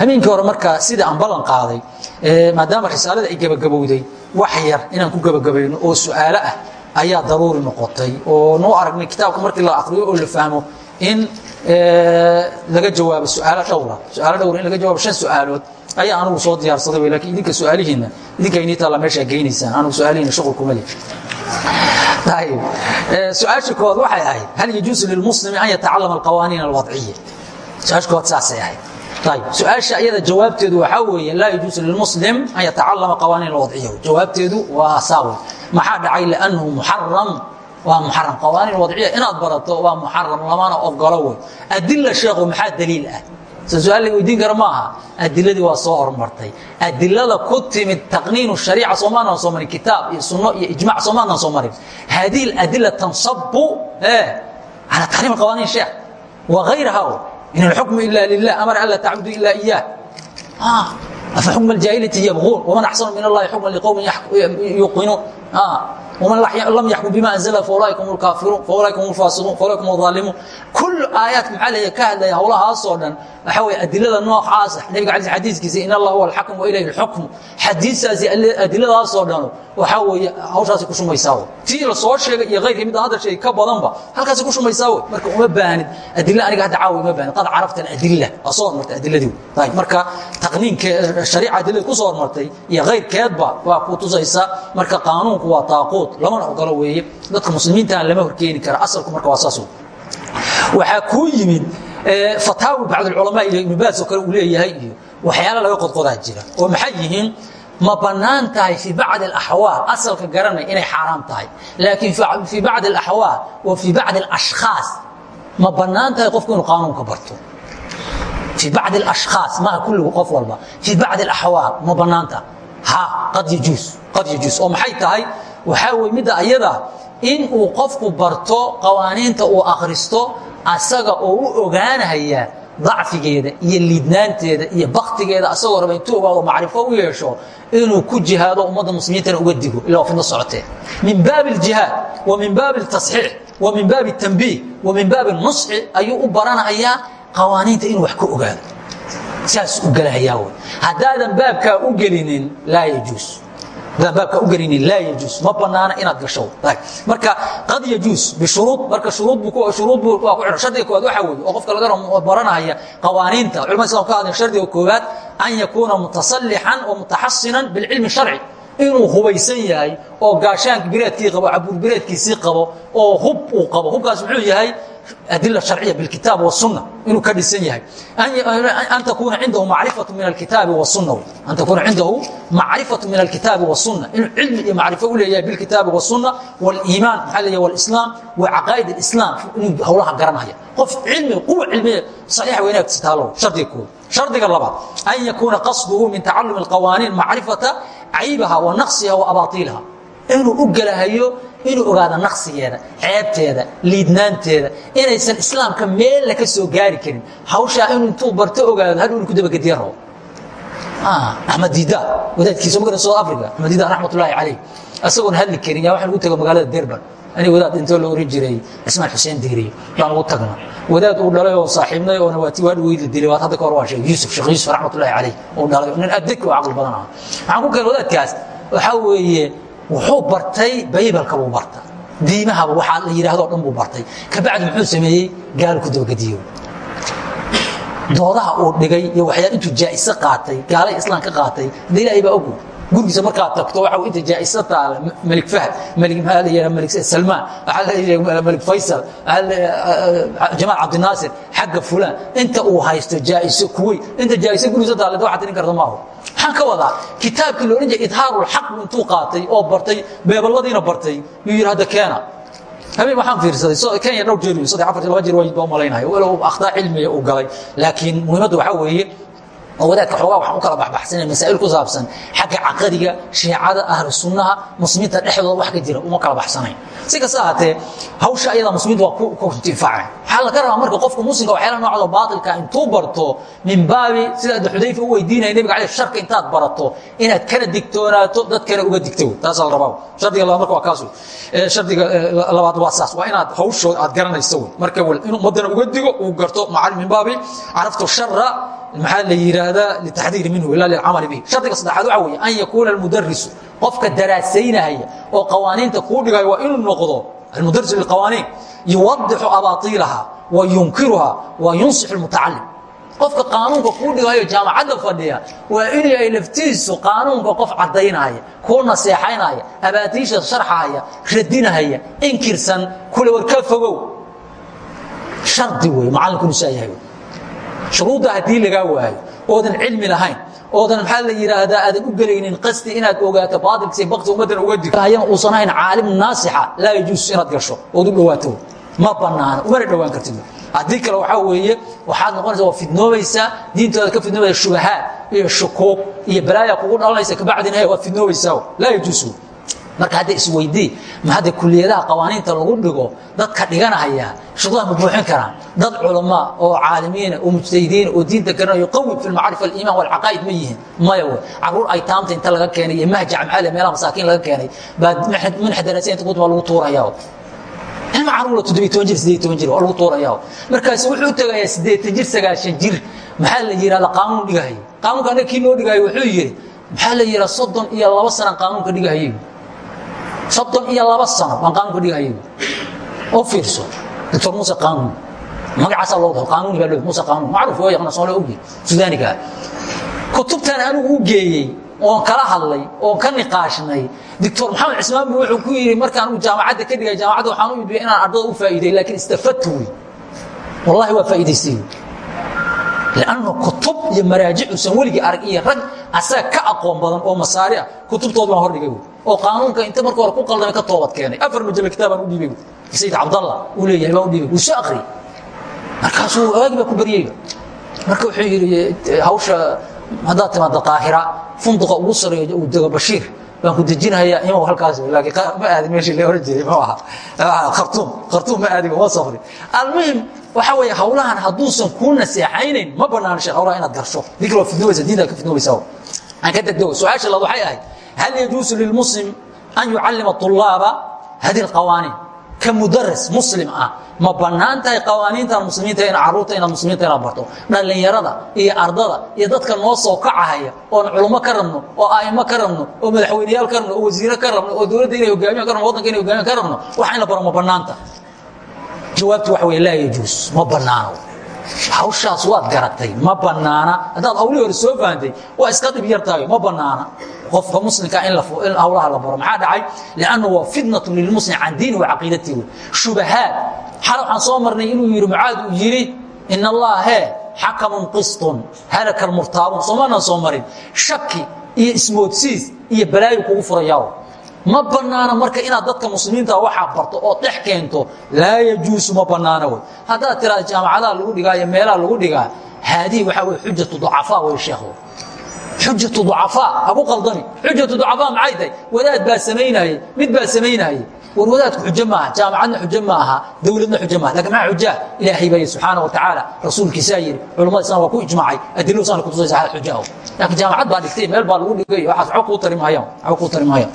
habeenkii hore marka sida aan ballan qaaday maadaama risaalada ay gebagabowday wax yar inaan ku gebagabayno oo su'aalo ah ayaa daruuri noqotay oo noo aragnay kitaabka markii la akriyo oo la fahmo in laga jawaabo suaalo dhowra suaalo dhowra in laga jawaabo shan su'aalood ayaa anugu soo diyaarsaday wey laakiin idinka su'aalihiinna idinka inii taalla meeshaa geynaysaan. Anugu su'aalihiina shuqul kuma leh. Ayib su'aasha kood waxay ahayd hal yajuusu lilmuslimi an yatacalama alqawaaniin alwadciya? Su'aasha kood saasay ahayd su'aasha iyada jawaabteedu waxaa weeye laa yajuusu lilmuslim an yatacalama qawaaniin alwadciya jawaabteedu waa saawe maxaa dhacay liannahu muxaram waa muxaram qawaaniin wadciya inaad barato waa muxaram lamana ogolo wey adila sheekhu maxaa daliil ah so su'aal la weydiin kara ma aha adiladii waa soo hormartay adilada ku timid taqniinu shariica soomaanan soo marin kitaab iyo sunno iyo ijmac soomaanan soo marin hadihi adila tansabu calى taxriim qawaaniin sheekh wa غayraha in اlxukmu ila lilah amar an laa tacbudu ila iyah afa xukm اljaahilati yabغuun wman axsanu min allahi xukma liqowmin yuqinuun man lam yaxkum bima anzla faulaika hum lkaafiruun faulaika hum lfaasiquun faulaika hum aldaalimuun kul aayaadka maxaa la ka hadlaya howlahaasoo dhan waxaa wey adilada noocaasa nebiga cali xadiiskiisa in allah huwa alxakm wa ilayhi alxukmu xadiistaasi adiladaasoo dhanu waxaa weeye hawshaasi ku shumaysaa wey tii la soo sheegay iyo kayrkii mid aan hadda sheegay ka badanba halkaasi ku shumaysaa wey marka uma baahnid adila aniga hadda caawa uma bahnid qad carafta aladila waa soo hormartay adiladii wey marka taqniinkee shariica adilada ku soo hormartay iyo kayrkeedba waa ku tusaysa marka qaanuunku waa taaquud lamana ogolo weeye. Dadka muslimiintaan lama horkeeni kara asalku marka waa saas waxaa kuu yimid fataawi bacdulculamaa iyo ibnu baas oo kale uu leeyahay iyo waxyaala laga qodqodaa jira. Oo maxay yihiin? Ma bannaan tahay fii bacdi alaxwaal asalka garanay inay xaaraam tahay. Laakiin fii bacdi alaxwaal wa fii bacdi alashkhaas ma bannaan tahay qofku inuu qaanuunka barto. Fii bacdi alashkhaas maaha kulligu qof walba. Fii bacdi alaxwaal ma bannaanta ha qad yajuus qad yajuus oo maxay tahay waxaa weye midda ayada in uu qofku barto qawaaniinta uu akhristo asaga oo u ogaanaya dacfigeeda iyo liidnaanteeda iyo baktigeeda asagoo raba intuu ogaado macrifo u yeesho inuu ku jihaado ummadda muslimiintana uga digo ila fidno socotee min baabi اljihaad wa min baabi اtasxiix wa min baabi اtambiih wa min baabi nusxi ayuu u baranayaa qawaaniinta inuu wax ka ogaado saas u gelahayaa wy haddaadan baabkaa u gelinin laa yajuus. Baabka u gelinin laa yajuus. Ma banaana inaad gasho. Marka qad yajuus bishuruud marka shuruud shuruud waa ku xidhan shardiga koowaad waxaa weeye oo qofka laga baranaya qawaaniinta. Culamada islamka ka hadleen shardiga koowaad an yakuuna mutasallixan wa mutaxasinan bilcilmi sharci. Inuu hubaysan yahay oo gaashaanka bireedkii qabo cabuur bireedkiisii qabo oo hub uu qabo. Hubkaas muxuu yahay adila harciya bikitaab wsunna inuu ka dhisan yahay. An takuuna cindahu macrifatu min akitaabi wsunna an takuuna cindahu macrifatu min alkitaabi wsunna inuu cilmi iyo macrifo u leeyahay bilkitaabi wsunna waliimaan maxaa leeyahay walislaam wa caqaa'id alislaam inuu hawlaha garanaya. Qof cilmi quwa cilmiya saxiixa weynaagtiisa taalow shardiga kooda shardiga labaad an yakuuna qasduhu min tacalumi alqawaaniin macrifata caybaha wa naqsiha wa abaatiilha inuu u gelahayo inuu ogaado naqsigeeda ceebteeda liidnaanteeda inaysan islaamka meella ka soo gaari karin. Hawshaa inuu intuu barto ogaado hadhow inu ku dabagediya rabo. Axmed diida wadaadkiisa magara south africa axmed diida raxmatullaahi calayh. Isagoon hadli karin yaa waxaan ugu tago magaalada derban ani wadaad intoo la oran jiray cismaan xuseen diiriye baan ugu tagna wadaad uu dhalay oo saaxiibnay oo nawaati waa dhaweyda dilay waad hadda ka hor waa sheegay yuusuf sheekh yuusuf raxmatullaahi calayh uu dhalay. Nin addeg oo caqli badan aha waxaan ku keenay wadaadkaas waxaa weeye wuxuu bartay baybalka buu barta diimahaba waxaa la yidhahdoo dhan buu bartay. Kabacdi muxuu sameeyey gaalu ku dabagediyo doodaha uu dhigay iyo waxyaa intuu jaa'ise qaatay gaalay islaan ka qaatay hadda ilaahay baa ogu. Gurigiisa markaad tagto waxa inta jaa'ise taala malik fahd maxaa la yidhaha malik salmaan waxaa la yidhaha malik faysal jamaal cabdinaasir xagga fulaan. Inta uu haysto jaa'ise kuwey inta jaa'ise gurigiisa taala waxaa tirin karta maaho maxaan ka wadaa? Kitaabkii lo odhan jiray idhaarulxaq intuu qaatay oo bartay beeballadiina bartay. Yuu yidhi hadda keena habeen waxaan fiirsaday. Kenya dhowr jeer saddex afar laba jeer waa malaynayo walow akhtaa cilmiga uu galay. Laakiin muhiimaddu waxaa weeye oo wadaadka xoogaa waxaan u kala baxbaxsanaya masaa'il ku saabsan xagga caqadiga shiicada ahlu sunnaha muslimiinta dhexdooda wax ka jira uma kala baxsanayn. Si kasta ahaatee hawsha ayada muslimiinta waa ku intifaaceen waxaa laga rabaa marka qofka muslimka waxyaala noocda baatilka intuu barto min baabi sida adda xudayfa u weydiinaya nebiga caleyh sharka intaad barato inaad kana digtoonaato dadkana uga digto taasaa la rabaa. Shardiga labaad marka waa kaas wey shardiga labaad waa saas. Waa inaad hawshooda aad garanayso marka inuu ummaddana uga digo uu garto macalin min baabi caraftu shara maxaa la yidhaahdaa litaxdiiri minhu ila lilcamali bihi. Shardiga saddexaad waxa weeye an yakuuna almudarisu qofka daraasaynaya oo qawaaniinta kuu dhigayo waa inuu noqdo almudarisu lilqawaaniin yuwadixu abaaiilaha wa yunkiruha wa yunsixu lmutacalim qofka qaanuunka kuu dhigayo jaamacadda fadhiya waa inay ay laftiisu qaanuunka qof caddaynaya kuu naseexaynaya abaatiisha sharxahaya radinahaya inkirsan kule war ka fogow shardi wey macallinku inuu saa yahay shuruudda haddii lagaa waayo oodan cilmi lahayn oodan maxaa la yidhaahdaa aadan u gelaynin qasdi inaad ogaato baatilkiisa bakti ummaddan uga digto ayana uusan ahayn caalim naasixa laa yajuus inaad gasho ood u dhowaato ma bannaana umana dhowaan kartid. Haddii kale waxaa weeye waxaad noqonaysa waa fidnoobaysaa diintooda ka fidnoobaysa shubahaad iyo shukuuq iyo balaaya kugu dhalanaysa kabacdina waad fidnoobaysaa laa yajuus marka hadda isweydii ma hadda kuliyadaha qawaaniinta lagu dhigo dadka dhiganahaya shuruudaha ma buuxin karaan. Dad culamaa oo caalimiina oo mujtahidiina oo diinta garanayo qawi fi lmacrifa aliiman walcaqaa'id ma yihiin. Maya wey carruur ay taamta inta laga keenay iyo mahjac maxaa meelaha masaakiin laga keenay. Baa minxa daraasa inta kutuma lagu tuuraya ilma caruura toddobiy toban jir sideed toban jir waa lagu tuuraya markaasi wuxuu u tegayaa siddeetan jir sagaashan jir. Maxaa la yidhahda qaanuun dhigahaya qaanuunka anaga kii noo dhigaayo wuxuu yidhi maxaa la yidhahda soddon iyo laba sanan qaanuunka dhigahayay soddon iyo laba sano baan qaanuunka dhigahayay oo fiirso doctor muuse qaanuun magacaasaa loo dhaho qaanuuni baa muuse qaanuun macruuf waa yaqaan soomaaliya ogi suudaaniga kutubtan anigu u geeyey oon kala hadlay oon ka niqaashnay doctor maxamed cismaan wuxuu ku yidhi markaan uu jaamacadda ka dhigay jaamacadda waxaan u iibiyay inaan ardada u faa'iiday laakiin istafadtu wey wallahi waa faa'iidaystay lanno kutub iyo maraajic uusan weligii arag iyo rag asaga ka aqoon badan oo masaari ah kutubtood baan hordhigay oo qaanuunka inta marka hore ku qaldamay ka toobad keenay. Afar majalo kitaabaan u dhiibay sayid cabdallah uu leeyahay baan u dhiibay wuu soo akhriyey markaasuu awaagi baa ku baryeyba marka wuxuu yidhi hawsha haddaad timaada qaahira funduqa ugu sareeyo uu dego bashiir baan ku dejinayaa imow halkaas laakiin ma aadin meeshii la oran jiray ma aha. Khartuum khartuum ma aadin waa safri. Almuhim waxaa weeye hawlahan hadduusan kuu naseexaynayn ma banaano sheekh hawlaha inaad garsho. Dikr waa fidnoobaysa diintaad ka fidnoobaysaa aan ka degdego su'aasha laad waxay ahayd hal yajuusu lilmuslim an yucallima طulaaba hadi اlqawaaniin ka mudaris muslim ah ma bannaan tahay qawaaniintan muslimiinta in carruurta inaad muslimiinta inaad barto dhallinyarada iyo ardada iyo dadka noo soo kacahaya oon culummo ka rabno oo a'imo ka rabno oo madaxweyneyaal ka rabno oo wasiiro ka rabno oo dowladda inay hogaamiyan ka rabno waddanka inay hogaamiyan ka rabno waxa in la baro ma bannaanta jawaabtu waxa wey laa yajuus ma bannaano hawshaas waad garatay ma bannaana haddaad hawlihii hore soo fahantay waa iska dhib yartahay ma bannaana qofka muslimka in hawlaha la baro maxaa dhacay? Lianna waa fitnatu lilmuslim can diini wa caqiidatihi. Shubahaad. Xal waxaan soo marnay inuu yidhi mucaad uu yidhi in allah hee xakamun qistun halaka almurtaabuun soomaanan soo marin. Shaki iyo ismoodsiis iyo balaayo kugu furayaa ma banaana marka inaad dadka muslimiinta waxaa barto oo dhex keento laa yajuusu ma banaana wey. Haddaad tiraada jaamacadaha lagu dhigaa iyo meelaha lagu dhigaa haadihi waxaa wey xujatu ducafaa wey sheekhu xujatu ducafaa haku qaldami xujatu ducafaa maxay tahay? Wadaad baa samaynayey mid baa samaynayey war wadaadku xujo maaha jaamacadna xujo ma aha dowladna xujo maaha. Lakin maxaa xujaa ilaahay baa subxaana wa tacaala rasuulkiisaa yidhi culamada islam waa ku ijmaacay adilo sana kutusaysa xujaho laakiin jaamacad baa dhigtay meel baa lagu dhigay waxaas waxba kuu tari maayaan waxba kuu tari maayaan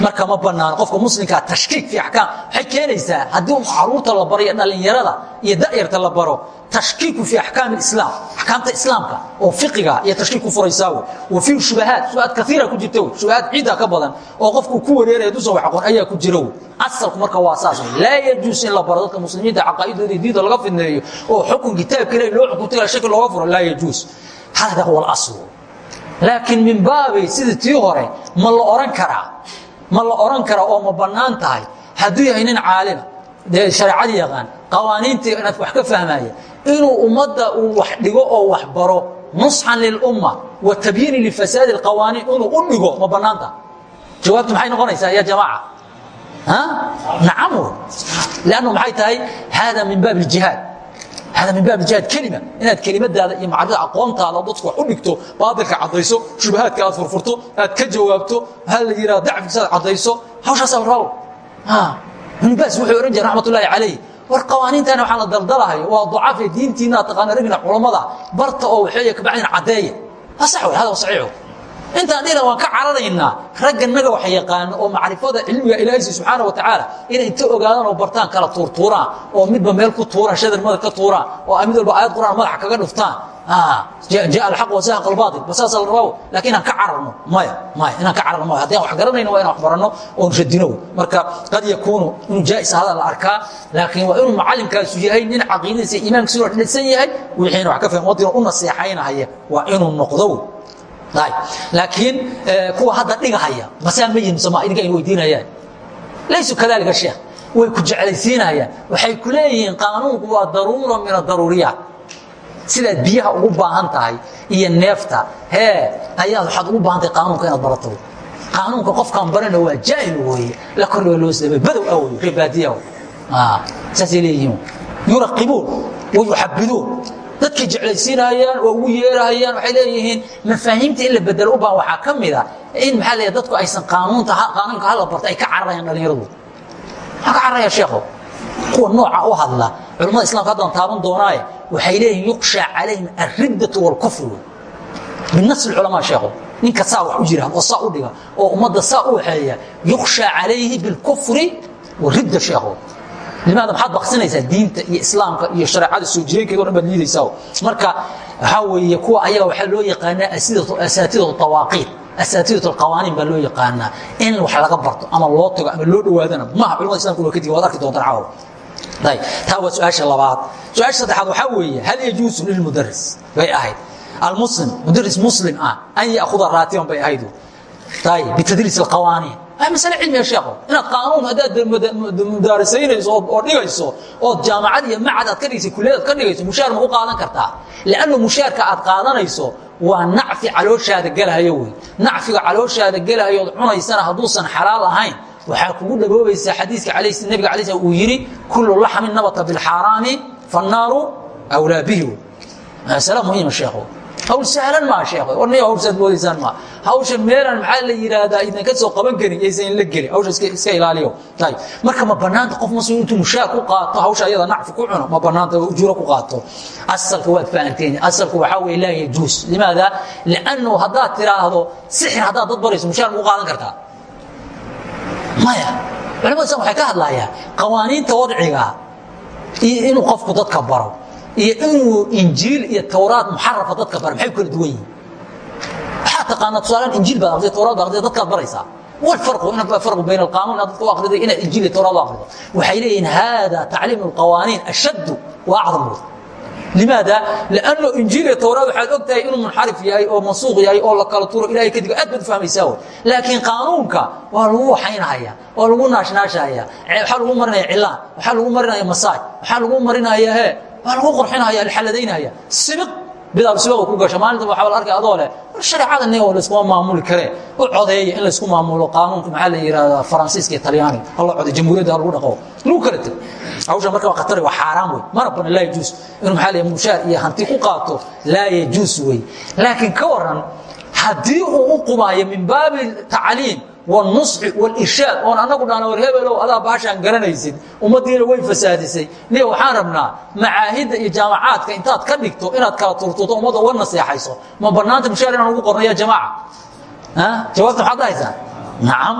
marka ma banaano qofka muslimkaa tashkiik fi axkaam waxay keenaysaa haddii carruurta la baro iyo dhallinyarada iyo da'yarta la baro tashkiiku fi axkaam islaam axkaamta islaamka oo fiqiga iyo tashkiik ku furaysaa wa fiihi shubahaat shubahaad kaiira ku jirta wey shubahaad ciidda ka badan oo qofku ku wareeraya dusan wax aqoon ayaa ku jira asalku marka waa saas laa yajuus in la baro dadka muslimiinta caqaa'idooda diinta laga fidneeyo oo xukun kitaabka ilahi loo xukuntay shaki looga furo laa yajuus. Hada huwa alasl laakiin min baabi sidii tii hore ma la oran karaa. Ma la oran karaa oo ma bannaan tahay. Hadduu yahay nin caalima dee shareecadii yaqaan qawaaniintii inaad wax ka fahmaya inuu ummadda uu wax dhigo oo wax baro nusxan lilumma wa tabyiini lifasaadi اlqawaaniin inuu u dhigo ma bannaan tahay. Jawaabtu maxay noqonaysaa ya jamaaca? Nacam. Lannu maxay tahay? Hada min baab اljihaad hada min baab jihaad kelima inaad kelimadaada iyo macrifada aqoontaada dadku wax u dhigto baatilka caddayso shubahaadka aad furfurto aad ka jawaabto maxaa la yidhaha dacfigiisa aad caddayso hawshaasaa la rabo ibnu baas wuxuu odhan jiray raxmat ullaahi calayh war qawaaniintana waxaan la daldalahayo waa ducafe diintiina aad taqaana ragina culammada barta oo waxeeya kabacdin caddeeya asax wey hada saxiixu intaan dhina waan ka cararaynaa. Ragga naga wax yaqaano oo macrifada cilmiga ilaahaysi subxaana wa tacaala inay inta ogaadaan oo bartaan kala tuurtuuraan oo midba meel ku tuuraan shadar madar ka tuuraan oo mid walba aayad quraan madaxa kaga dhuftaan. Jaa alxaq wasahaqa albaatil basaasa la rabaa? Lakin inaan ka cararno. Maya maya inaan ka cararno maya. Haddii aan wax garanayno waa inaan wax baranno oon radino marka qad yakuunu inuu jaa'is ahada la arkaa laakiin waa inuu macallimkaasu yahay nin caqiidadiisa iimaankiisuna dhidhsan yahay wixiina wax ka fahim wadina u naseexaynahaya waa inuu noqdo laakiin kuwa hadda dhigahaya. Masaa ma yihiin soma idinka in weydiinayaan. Laysu kadalika sheekh way ku waxay ku leeyihiin qaanuunku waa daruura min adaruuriyaat sidaad biyaha ugu baahan tahay iyo neefta. Hee ayaad waxaad ugu baahan tahay inaad barato. Qaanuunka qofkaan barana waa jaahil weeye la kor loo sabay badow ah wey reebaadiya saasay leeyihiin. Yuraqibuun dadkay jeclaysiinayaan waa ugu yeerahayaan waxay leeyihiin mafaahiimta in la bedelo u baahan waxaa ka mid a in maxaa leeyahay dadku aysan qaanuunta qaanuunka hala barto ay ka cararayaan dhallinyaradu maxaa ka cararaya sheekho kuwa nooca u hadla culamada islamka haddaan taaban doonaaye waxay leeyihiin yuqshaa calayhim alriddatu wاlkufr binas culamaa sheekho ninka saa wax u jira oo saa u dhiga oo ummadda saa u waxeeya yuqshaa calayhi bilkufri waridda sheekho limaada maxaad baksinaysaa diinta iyo islaamka iyo shareecada soo jireenkeeda o dhan baad liidaysaa marka waxaa weeye kuwa ayaga waxaa loo yaqaanaa asaatidatu tawaaqiid asaatidat alqawaaniin baa loo yaqaanaa. In wax laga barto ama loo tago ama loo dhowaadana maaha culamada islamka waa kadib waad arki doontaan caawa. Ayb taa waa su'aasha labaad. Su'aasha saddexaad waxaa weeye hal yajuusu lilmudaris bay ahayd. Almuslim mudaris muslim ah an ya'khuda raatiban bay ahayd. Ayb bitadriis alqawaaniin. waa masale cilmiga sheekho inaad qaanuun haddaad mudaarasaynayso oo dhigayso ood jaamacad iyo macad aad ka dhigayso kulliyad aad ka dhigayso mushaar ma u qaadan kartaa? Lianna mushaarka aad qaadanayso waa nacfi calooshaada gelahayo wey. Nacfiga calooshaada gelahayo ood cunaysana hadduusan xalaal ahayn waxaa kugu dhagoobaysaa xadiiska nabiga alay uu yidhi kullu laxmin nabata bilxaaraami fannaaru awlaa bihi masale muhiima sheekho hawl sahlan maa sheekh? Warniy hawshaad moodaysaan maa hawsha meelan maxaa la yidhaahdaa idinka soo qaban karin yaysan in la gelin hawsha iska ilaaliyo. Ayb marka ma banaanta qof muslim intuu mushaar ku qaato hawsha ayada nacfi ku cuno ma banaanta ujuuro ku qaato. Asalka waad fahanteen. Asalku waxaa weeye laa yajuus limaada? Liannu haddaad tiraahdo sixir haddaad dad barayso mushaar ma ku qaadan kartaa. Maya culamada islam waxay ka hadlayaan qawaaniinta wadciga iyo inuu qofku dadka baro iyo inuu injiil iyo towraad muxarafa dadka bara maxay kala duwan yihiin? Waxaa taqaanaa tusaalaan injiil baad aqriya towraad baad aqriya dadkaad baraysaa. Wal farqu in farqu bayna alqanun aad dadka u aqriday inaad injiil iyo towraad u aqrido. Waxay leeyihiin hada tacliimu alqawaaniin ashaddu wa acdam wada limaada? Lanno injiil iyo towraad waxaad og tahay inuu munxarif yahay oo mansuuq yahay oo la kala turo ilahay kadig aad baad u fahmaysaa wey laakiin qaanuunka waa lagu waxaynahaya waa lagu naashnaashahaya waxaa lagu marinaya cilaan waxaa lagu marinaya masaaj waxaa lagu marinaya hee waa lagu qurxinaya alxaladaynaya sibiq bidaab sibiqa ku gasha maalinta waxaa la arkay adoo leh war shareecada nin layskuma maamuli karee u codeeya in laysku maamulo qaanuunka maxaa la yidhahdaa faransiiska iyo talyaani. Hala coday jamhuuriyadda lagu dhaqo. Lagu kala tego hawsha marka waa khatar waa xaaraan wey mana bana laa yajuus inuu maxaa la mushaar iyo hanti ku qaato laa yajuus wey laakiin ka waran haddii uu u qumaayo min baabi tacliim wnusi wlishaad oon anagu dhahno war hebelow adaa baashaan garanaysid ummaddiina way fasaadisay ne waxaan rabnaa macaahidda iyo jaamacaadka intaad ka dhigto inaad kala turturto ummadda uga naseexayso ma banaanta mushaar inaan ugu qorno ya jamaaca jawaabta maxaad dhahaysaa nacam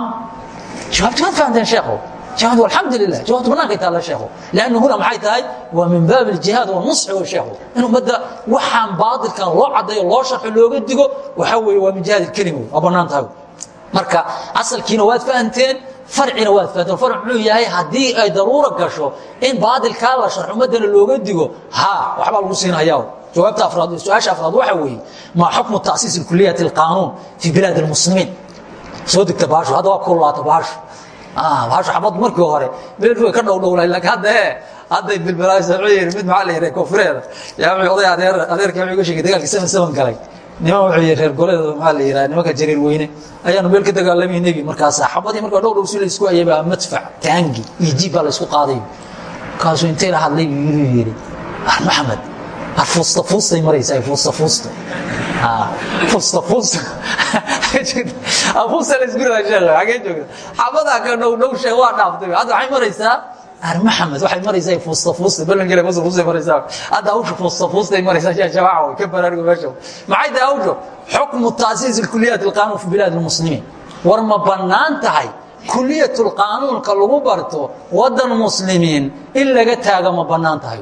jawaabta waad fahamteen sheekhow jawaabta alxamdu lilah jawaabta banaanka taala sheekhow lannu huna maxay tahay waa min baabi aljihaad wanusxi way sheekhow in ummadda waxaan baadilkan loo caddeeyo loo sharxo looga digo waxaa weeye waa min jihaad ilkelimi waa bannaan tahay marka asalkiina waad fahanteen farcina waad fahanteen. Farc muxuu yahay haddii ay daruura gasho in baadilkaa la sharxo ummaddana looga digo ha waxbaa lagu siinhayaa jawaabta afraad su'aasha afraad waxa weeye maa xukmu tasiis kuliyati alqaanuun fi bilaad almuslimiin. Soo degta baashu hadda waa kululaata baashu baashu xabad markii hore meel way ka dhowdhowlay laakiin hadda ee hadday yidhi mid maxaa la yidhaha koonfureeda? Yaa wuxuu oday adeer adeerkii wuxuu iga sheegay dagaalkii seven seven galay niman yidhi reer goleeda maxaa la yidhaha? Nimanka jariir weyne. Ayaanu meel ka dagaalamay nebi markaasaa xabadii marka dhow dhow si la isku ayay baa madfac taangi iyo jiib baa la isku qaaday. Markaasuu intay la hadlay? Yuu yidhi maxamed fuusta fuustay maraysaa fuusta fuusta. Fuusta fuusta. Fuusta la ridaa sheekh xabadaa ka dhow dhow sheekh waa dhaaftay. Hadda waxay maraysaa maxamed waxay maraysaa fuusta fuusta balangele fuusta fuustay maraysaa. Hadda hawsha fuusta fuustay maraysaa yaa jamaaca way ka baraaruga meesha. Maxay tahay hawsha xukmu taasiis alkuliyaat alqaanuun fi bilaad almuslimiin. War ma bannaan tahay kuliyat lqaanuunka lagu barto waddan muslimiin in laga taaga ma bannaan tahay.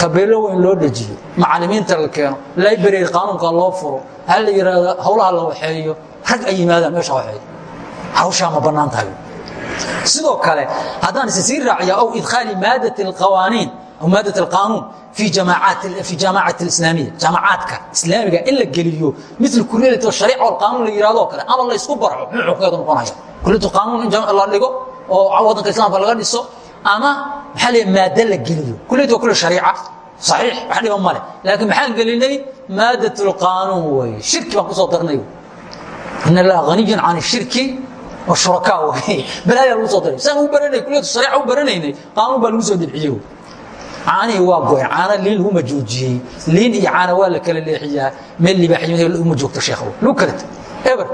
Tabeelo weyn loo dhejiyo macalimiinta la keeno library qaanuunka loo furo ha la yidhaahdo howlaha la waxeeyo rag ay yimaadaan meesha waxeeyo. Hawshaa ma bannaan tahay sidoo kale haddaan is sii raaciya ow idkhaali maadat alqawaaniin aw maadat alqaanuun fi jamaacaat fi jaamacat alislaamiya jaamacaadka islaamiga in la geliyo mil kuliyat shariica walqaanuun la yidhahdo oo kale ama la isku barco muxuu xukunkeedu noqonaya? Kuliyatu qaanuun in la dhigo oo waddanka islaamka laga dhiso ama maxaa la la geliyo? Kuliyat waa kule shariica saxiix wax male laakiin maxaan gelinay maadat alqaanuun weeye shirki baan ku soo darnay in allaha haniyun can shirki shurakaa wey balaaya lagu soo daray saan u baranay kuliyatu shariica u baranaynay. Qaanuun baa lagu soo debciyey caanihii waa goyn. Caana liin laguma joojiyey liin iyo caana waa la kala leexiyaa. Meel libaaxyimad uma joogto sheekh lagu kala eber.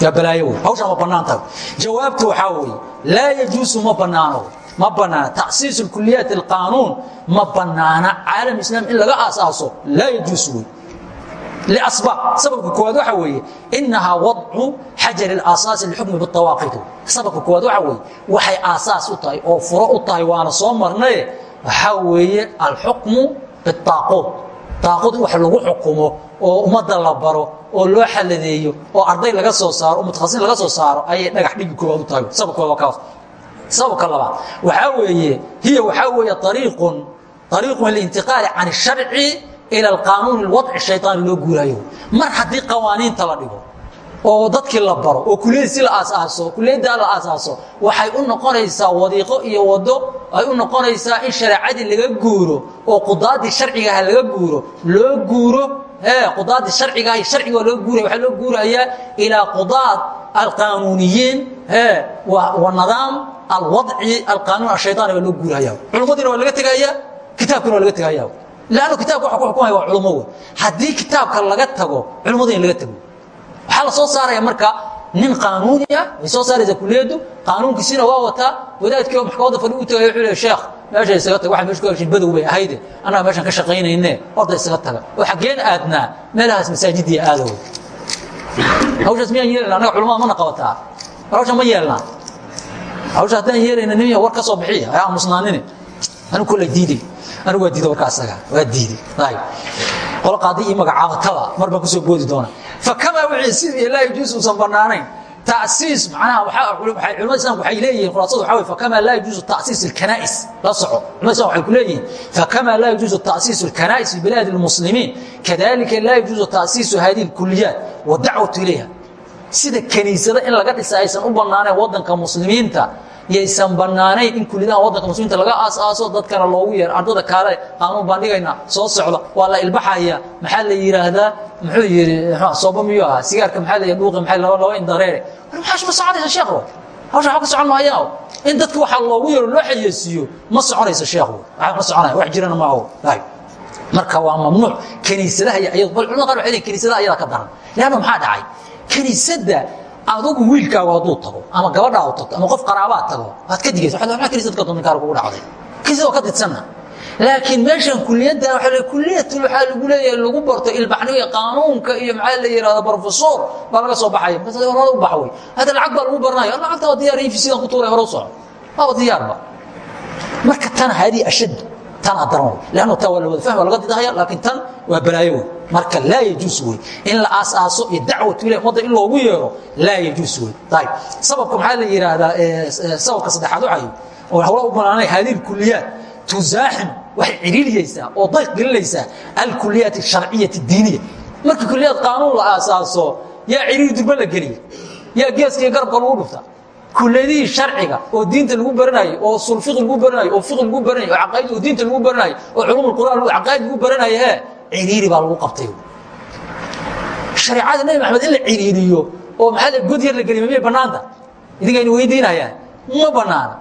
Yaa balaayo wey hawshaa ma bannaan tahay. Jawaabtu waxaa weeye laa yajuusu ma bannaano. Ma bannaana. Tacsiisu kuliyaat alqaanuun. Ma bannaana. Caalam islaam in laga aasaaso laa yajuusu wey لأسباب سبب كواد waxa weeye إنها وضع حجر الأساس للحكم بالطواقيت سبب كواد waxa weeye waxay aasaas u tahay oo furo u tahay waana soo marnay waxa weeye الحكم بالطاقوت طاقوت wax lagu xukumo oo umada la baro oo loo xaladeeyo oo arday laga soo saaro oo mutakhasisiin laga soo saaro ayay dhagax dhigi koowaad u tahay sabab koowaad kaas sababka labaad waxa weeye hiya waxa weeye طريق طريق للانتقال عن الشرع ila alqaanuun alwadci shayطaani loo guuraayo mar haddii qawaaniinta la dhigo oo dadkii la baro oo kuliyadsi la aasaaso kuliyaddaa la aasaaso waxay u noqonaysaa wadiiqo iyo wado ay u noqonaysaa in shareecadii laga guuro oo qudaadii sharcigaha laga guuro loo guuro qudaadii sharcigaha iyo sharciga loo guuraya waxaa loo guurayaa ilaa qudaad alqaanuuniyiin wa nidaam alwadci alqaanuun ashayطaani baa loo guuraya culumadiina waa laga tegaya kitaabkiina waa laga tegaya lannu kitabka wa ku xukumaya waa culummo wey haddii kitaabka laga tago culummada in laga tago waxaa la soo saaraya marka nin qaanuuni ah way soo saaraysa kuliyaddu qaanuunkiisina waa wataa wadaadkii oo maxkamadda fadhi u tagay wuxuu leeyahay sheekh meesha isaga tag waxa meesha ku heshin badow bay ahayde annaga meeshan ka shaqaynayne horta isaga taga oo xaggeen aadnaa meelahaas masaajidiya aada wey hawshaas miyaan yeelana annaga culamada mana qabataa hawshan ma yeelnaa hawsha haddaan yeelayna nin war ka soo bixiya ha aamusnaanine anigu kolley diiday anigu waa diida warka asaga waa diiday. Ayb qolo qaadi ii magacaabataba mar baan ku soo boodi doona. Fakamaa wixii sidii laa yajuus uusan bannaanayn tasiis macnaha culimada islamka waxay leeyihiin khulaasadu waxa wey fakamaa laa yajuusu tasiis alkanaa'is la soco. Culimada islamka waxay ku leeyihiin fakamaa laa yajuusu tasiisu alkanaa'is fi bilaadi almuslimiin kadalika laa yajuusu tasiisu hadihi alkuliyaat wadacwatu ilayha. Sida kaniisada in laga dhisa aysan u bannaanayn waddanka muslimiinta yaysan bannaanayn in kuliyadaha waddanka muslimiinta laga aasaaso dadkana loogu yeero ardada kaale qaanuun baan dhigayna soo socda waa la ilbaxaya maxaa la yidhaahdaa muxuu yidhi sooba miyuu ahaa? Sigaarka maxaa la dhuuqi maxaa laba indareere maxaash ma soconaysa sheekh way hawsha waxba ka socon maayaan in dadka waxaa loogu yeero loo xayeysiiyo ma soconaysa sheekh way ma soconaya wax jirana ma aho marka waa mamnuuc. Kaniisadaha iyo ayadu bal culamada qaar waxay leeyihiin kaniisadaha ayada ka daran. Leanna maxaa dhacay? Kaniisadda adugu wiilkaagu hadduu tago ama gabadhaa u tagto ama qof qaraabaad tago waad ka digaysa waa kaniisadka dominkaar kugu dhacday. Waa ka didsanna laakiin meeshan kuliyadda waa l kuliyatul waxaa lagu leeyahay lagu barto ilbaxniga qaanuunka iyo maxaa la yidhahda brofesor baa laga soo baxaya. Markaas horada u bax wey hadda lacag baa lagu baranaya lacagta waa diyaar ifisidan ku tuuray hore u soco waaba diyaarba marka tan haadii ashad tanaa daran wey leannu taa waa la wada fahma laga didahaya laakiin tan waa balaayo wey marka laa yajuus wey in la aasaaso iyo dacwatu ilah ummadda in loogu yeero laa yajuus wey ayb sababka maxaa la yidhaahdaa sababka saddexaad waxay oo hawla u banaanay haadihi kuliyaat tuzaaxim waxay ciriiriyeysaa oo dayq gelinaysaa alkuliyaat asharciyat diiniya. Markii kuliyaad qaanuun la aasaaso yaa ciriir durba la geliya. Yaa geeska iyo garabka lagu dhufta kuliyadihii sharciga oo diinta lagu baranayo oo usul lagu baranayo oo fiqi lagu baranayo oo caqaa'id oo diinta lagu baranayo oo culum alqur'aan caqaa'id lagu baranayo hee ciriiri baa lagu qabtay. Shareecada nebi maxamed in la ciriiriyo oo maxaa la god yar la geliyo miyay bannaanta idinkayna weydiinayaan. Ma bannaana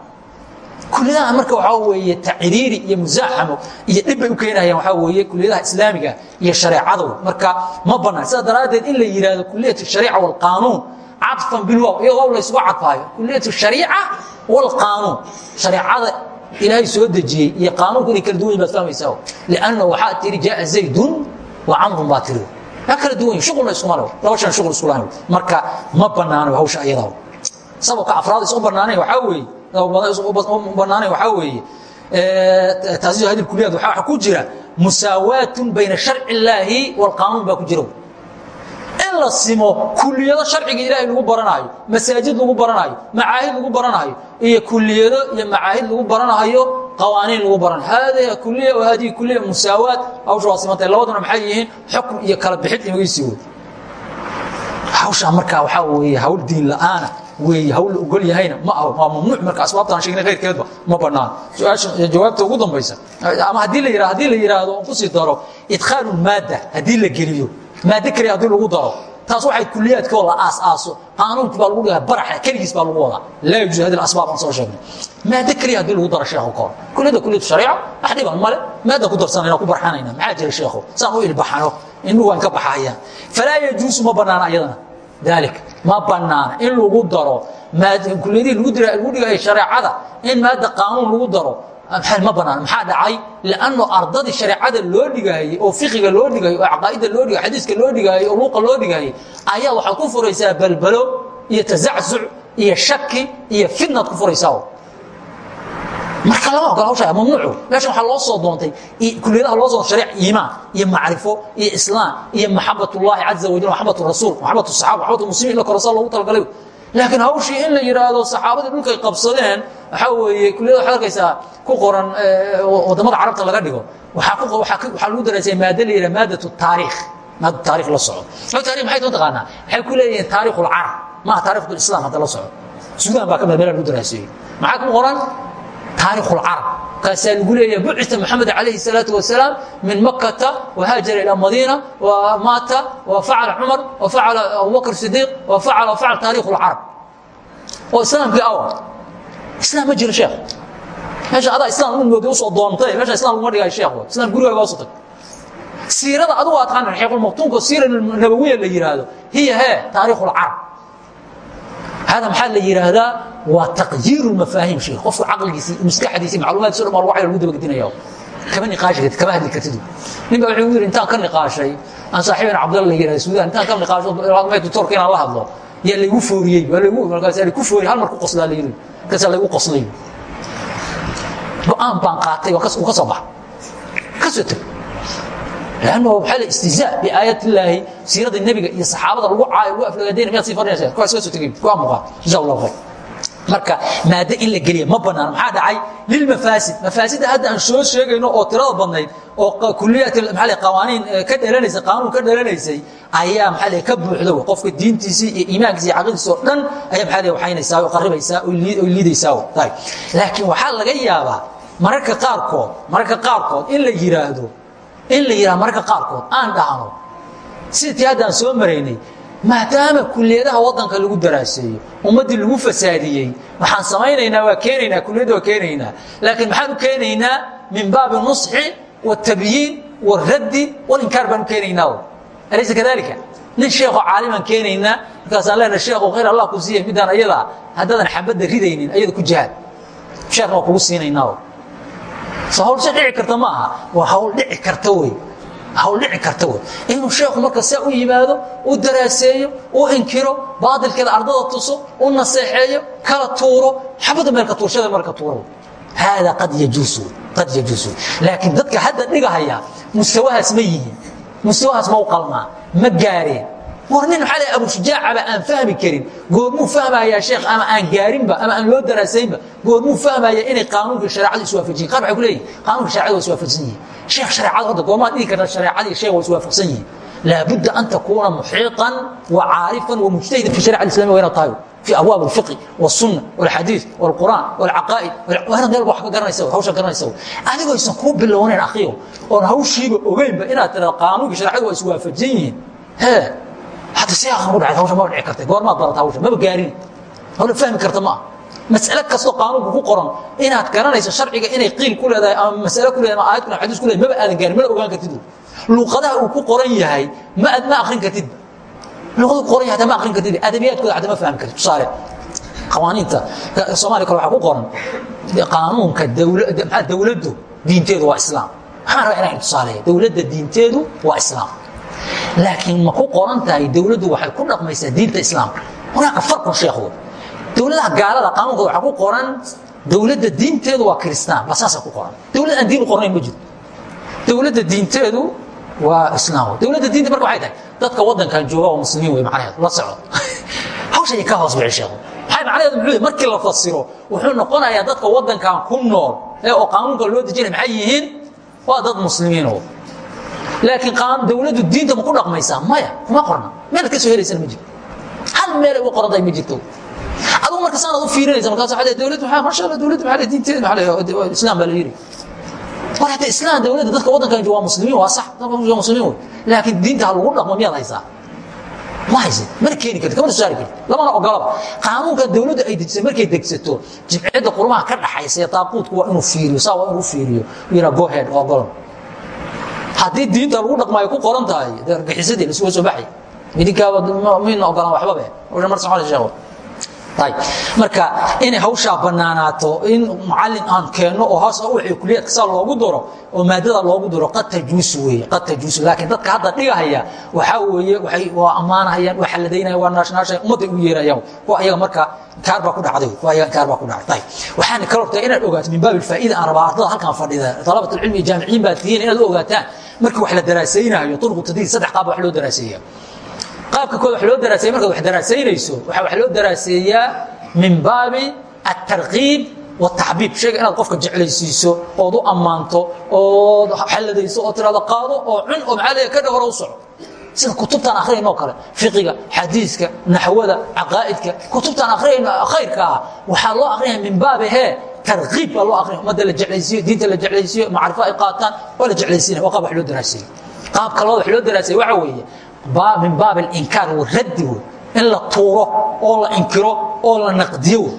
kuliyadaha marka waxaa weeye taciriiri iyo musaaxamo iyo dhib bay u keenayaan waxaa weeye kuliyadaha islaamiga iyo shareecada marka ma bannaan sidaa daraaddeed in la yidhaahdo kuliyat shariica walqaanuun cadfan bilwaaw iyadoo waaw la isugu cadfaayo kuliyat shariica walqaanuun shareecada ilaahay soo dejiyey iyo qaanuunku inay kala duwan yihiin baad fahmaysaa lianna waxaa tiri jaaa zaydun wa camrun baa tiri. Waa kala duwan shuqulna iskuma le laba shuqul isku lahayn. Marka ma bannaano hawsha ayadaa sababka afraad is u banaanayn weeye. Taasiis hadi kuliyaad waxaa ku jira musaawaatun bayna sharci illaahi waalqaanuun baa ku jira in la simo kuliyado sharciga ilaahay lagu baranaayo masaajid lagu baranaayo macaahid lagu baranaayo iyo kuliyado iyo macaahid lagu baranayo qawaaniin lagu baran haadihi kuliya wa haadihi kuliya musaawaat hawsha waa simantahay labaduna maxay yihiin? Xukm iyo kala bixid imagaysi wey hawshaa markaa waxaa weeye hawl diin la'aana weeye hawl la ogol yahayna ma aho waa mamnuuc marka asbaabtaan sheegnay khayrkeedba ma bannaan. Su'aasha jawaabta ugu dambaysa ama haddii la yidhahdo haddii la yidhaahdo on ku sii daro idkhaalu maadda haddii la geliyo maaddo keliya haddii lagu daro taas waxay kuliyaadkoo la aas-aaso. Qaanuunki baa lagu dhigaa baraxa keligiis baa lagu wadaa. Laa yajuuz hadi asbaab aan soo sheegnay. Maaddo keliya haddii lagu daro sheekhu ka hor kuliyadda kuliyatu shariica wax dhiban male maadda ku darsanayna ku barxanayna maxaa jira sheekhu? Saan u ilbaxano indhuhu waan ka baxayaan falaa yajuusu ma bannaana ayadana daalik ma banaana in lagu daro kuliyadihii lagu dhigayo shareecada in maadda qaanuun lagu daro ma banaan? Maxaa dhacay? Lanno ardadii shareecada loo dhigaayey oo fiqiga loo dhigayey oo caqaa'ida loo dhigay xadiiska loo dhigaayey oo luuqa loo dhigaayey ayaa waxaad ku furaysaa balbalo iyo tazacsuc iyo shaki iyo fitnaad ku furaysaa marka lama ogola hawsha mamnuucu meeshan waxaa loo soo doontay kuliyadaha loo soo shariic iimaan iyo macrifo iyo islaam iyo maxabat ullahi caza wajal maxabat rasuul maxabat saxaba maxabat muslimiin in la korasa loogu talagalay laakiin hawshii in la yidhaahdo saxaabadii dhulkay qabsadeen waxaa weeye kuliyada waxaad arkaysaa ku qoran waddamada carabta laga dhigo. Waxaa lagu daraysay maada la yidhaha maadat taariikh. Maada taarikh la soco. Taarikh maxay too taqaanaa? Waxay ku leeyihiin taarikh ulcarab maaha taarikh islam hadda la soco. Suudaan baa ka mid meela lagu daraaseeyey maxaa ku qoran taarikh ulcarab kaasaa lagu leeyahay bucita moxamed calayhi salaatu wasalaam min makata wahaajara ila madiina wamaata wafacala cumar wafacala abubakr sidiiq wafacala wafacala taarikh ulcarab oo islaamkii awa islaam ma jiro sheekh. Meesha adaa islaam u mooda u soo doontay meesha islam laguma dhigayo sheekh. Islam gurigaaga hoos tag. Siirada adigu aad taqaan raxiiqulmaktuumka siira nabawiya la yidhaahdo hiya hee taarikh ulcarab hada maxaa la yidhaahdaa waa taqyiiru mafaahiim sheekh qofku caqligiisi maskaxdiisi macluumaadkiisa dhan baa lagu cayl lagu dabagedinaya kama niqaashi kartid kama hadli kartid nin baa wuxuu yidhi intaan ka niqaashay aan saaxiibin cabdalla la yidhahda suudaan intaan ka niqaasho doctorka inaan la hadlo yaa laygu fooriyey waa laygu markaasaa laygu fooriyey hal mar ku qoslaa la yidhi markaasaa laygu qoslay go'aan baan qaatay oo ka soo baxa ka soo teg lanno waxaa la istihzaa biaayat illaahi siirada nebiga iyo saxaabada lagu caayo lagu aflagaadayna miyaad sii fadhinaysa kuwaas ka soo tegay kuwaa muuqaa jazaa allahu khayr marka maado in la geliya ma banaano maxaa dhacay lilmafaasid mafaasidda hadda aan soo sheegayno oo tirada badnayd oo kuliyaat qawaaniin ka dhalanaysay qaanuun ka dhalanaysay ayaa maxaa ka buuxda qofka diintiisii iyo iimaankiisa iyo caqidiisa oo dhan ayaa maxaa waxaynaysaa oo qaribaysaa oo liidaysaa laakiin waxaa laga yaabaa mararka qaarkood mararka qaarkood in la yidhaahdo in la yidhahdo mararka qaarkood aan dhahno sidii haddaan soo maraynay maadaama kuliyadaha wadanka lagu daraaseeyo ummaddii lagu fasaadiyey waxaan samaynaynaa waa keenaynaa kuliyadda waa keenaynaa. Laakiin maxaan u keenaynaa min baabi nusxi wاtabyiin wاraddi walinkaar baan u keenaynaa. Alaysa kadalika nin sheekoo caalimaan keenaynaa markaasaan leenahay sheekhu khayr allah ku siiya midaan ayadaa haddaadan xabadda ridaynin ayada ku jihaad sheekna waa kugu siinaynaa so hawl se dhici karta ma aha waa hawl dhici karta wey hawl dhici karta wey inuu sheekhu marka saa u yimaado u daraaseeyo u inkiro baadilkeeda ardada tuso u naseexeeyo kala tuuro xabadda meelka tuurshada meelka tuuro. Haadaa qad yajuusu qad yajuusu. Laakiin dadka hadda dhigahaya mustawahaas ma yihiin. Mustawahaas ma u qalmaa ma gaareen war nin maxaa leh abushujaaca aan fahmi karin goormuu fahmayaa sheekh ama aan gaarinba ama aan loo daraasaynba goormuu fahmaya inay qaanuunka shareecada iswaafajiyeen qaar waxay ku leeyihin qaanuunka shareecada waa iswaafaqsan yihin sheekh shareecada hadda goormaad dhihi karta shareecadii sheekh waa iswaafaqsan yihin laabudda an takuuna muxiiطan wa caarifan wa mujtahidan fi sharica islamiya waa inaad tahay في abwaab الفقه والsuنة والxadiiث والqur'an والcaqaa'id inaad meel wax ka garanaysa hawsha garanaysa adigoo aysan kuu bilownayn akhiyo oon hawshiiba ogeynba inaad tirada qaanuunka shareecadu waa iswaafajsan yihiin hee hadda si aqan u dhacay hawsha ma dhici kartay. Goormaad barata hawsha maba gaarin. Hawla fahmi karta ma ah mas'ale kastoo qaanuunka ku qoran inaad garanayso sharciga inay qiil ku leedahay ama masale ku leedahay ama aayad ku leedahay xadiis ku leedahay maba aadan gaarin mana ogaan kartid. Luuqadaha uu ku qoran yahay ma aad ma akrin kartid. Luqadu qoran yahay ma akrin kartid. Adabiyaadkooda hadda ma fahmi kartid tusaale. Qawaaniinta soomaaliya kale waxaa ku qoran qaanuunka dawladdu diinteedu waa islaam. Waxaan rabaa inaan tusaaleeyo dawladda diinteedu waa islaam laakiin ma ku qoran tahay dawladdu waxay ku dhaqmaysaa diinta islaamka hunaaka farqun sheekhu. Dawladaha gaalada qaanuunkooda waxaa ku qoran dowladda diinteedu waa kristaan baa saasa ku qoran. Dowlad aan diin u qornayn ma jiro. Dowladda diinteedu waa islaam. Dowladda diinta marka waxay tahay dadka waddankan jooga oo muslimiin wey macnaheedu la socdo. Hawshay ka hoos bixi sheekhu. Maxay macnaheedu? Muxuu markii la fasiro wuxuu noqonayaa dadka waddankan ku nool ee oo qaanuunka loo dejinaya maxay yihiin? Waa dad muslimiinoo laakiin dowladdu diinta ma ku dhaqmaysaa? Maya kuma qorna. Meelaad ka soo helaysana ma jirto. Hal meelay u qorantahay ma jirto. Adugu marka saanaad u fiirinaysa markaas waa dowladdu maa masha allah dowladdu maa diinteeda maa islaam baa la yiri war hadda islaam dowladda dadka waddankan waa muslimiin waa sax dadka muslimiin wey laakiin diinta ha lagu dhaqmo miyaad haysaa? Ma haysid mana keeni karti kamana saari karti lamana ogolaba qaanuunka dowladdu ay dejisay markay degsato jimciyadda qurumaha ka dhaxaysa ee taaquudku waa inuu fiiriyo saa waa inuu fiiriyo. Yira go head oo golan haddii diinta lagu dhaqmaayo ku qoran tahay argaxisadii la suga soo baxay idinkaaba mina ogolaan waxbabe mar sheekho marka inay hawshaa banaanaato in macalin aan keenno oo hoos wixii kuliyaadka saa loogu daro oo maadada loogu daro qad tajuusu weeye qad tajuusu laakiin dadka hadda dhigahaya waxaa weeye waxay waa ammaanahayaan waa xaladaynaya waa naashnaashaya ummadday u yeerayaan. Waa ayaga marka kaar baa ku dhacday waa ayaga kaar baa ku dhacday. Waxaan kala hortay inaad ogaato min baabil faa'iida aan rabaa ardada halkan fadhida. Talabat ilcilmi iyo jaamiciin baad tihiin inaad u ogaataan. Markii wax la daraasaynayo turqu tadriid saddex qaab wax loo daraaseeyaa qaabka kood wa loo daraaseeya markaad wax daraasaynayso waxaa wax loo daraaseeyaa min baabi atarkiib wataxbiib shayga inaad qofka jeclaysiiso ood u ammaanto ood xalladayso oo tirado qaado oo cun oo maxaa leeya ka dhahora u soco sida kutubtaan akhriyayno kale fiqiga xadiiska naxwada caqaa'idka kutubtaan akhriyayno khayrka ah waxaa loo akrinaya min baabi hee tarkiib baa loo akrinaya ummadda la jeclaysiiyo diinta la jeclaysiiyo macrifo ay qaataan waa la jeclaysiinaya waa qaab wax loo daraaseeyo qaabka labaad wax loo daraaseeya waxa weeye min baab inkaar raddi w in la tuuro oo la inkiro oo la naqdiyo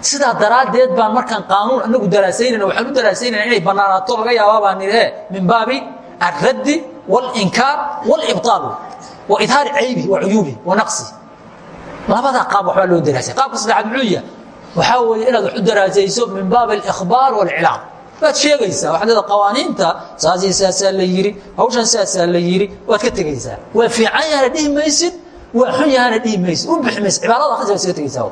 sidaa daraaddeed baan markaan qaanuun anagu daraasaynana waxaan u daraasaynana inay bannaanaato laga yaabaa baan nidhe min baabi alraddi walinkaar walibaal wa idhaari caybi wa cuyuubi wa naqsi. Labadaa qaab waxbaa loo daraasay. Qaabka saddexaad muxuu yahay waxaa weeye inaad wax u daraasayso min baab alikhbaar walclaam waad sheegaysaa waxaad leeda qawaaniinta saasii saasaa la yiri hawshan saasaa la yiri waad ka tegaysaa. Waa fiican yahana dhihi maysid waa xun yahana dhihi maysid. U bixi maysid. Cibaarada akhris waad iska tegaysaa.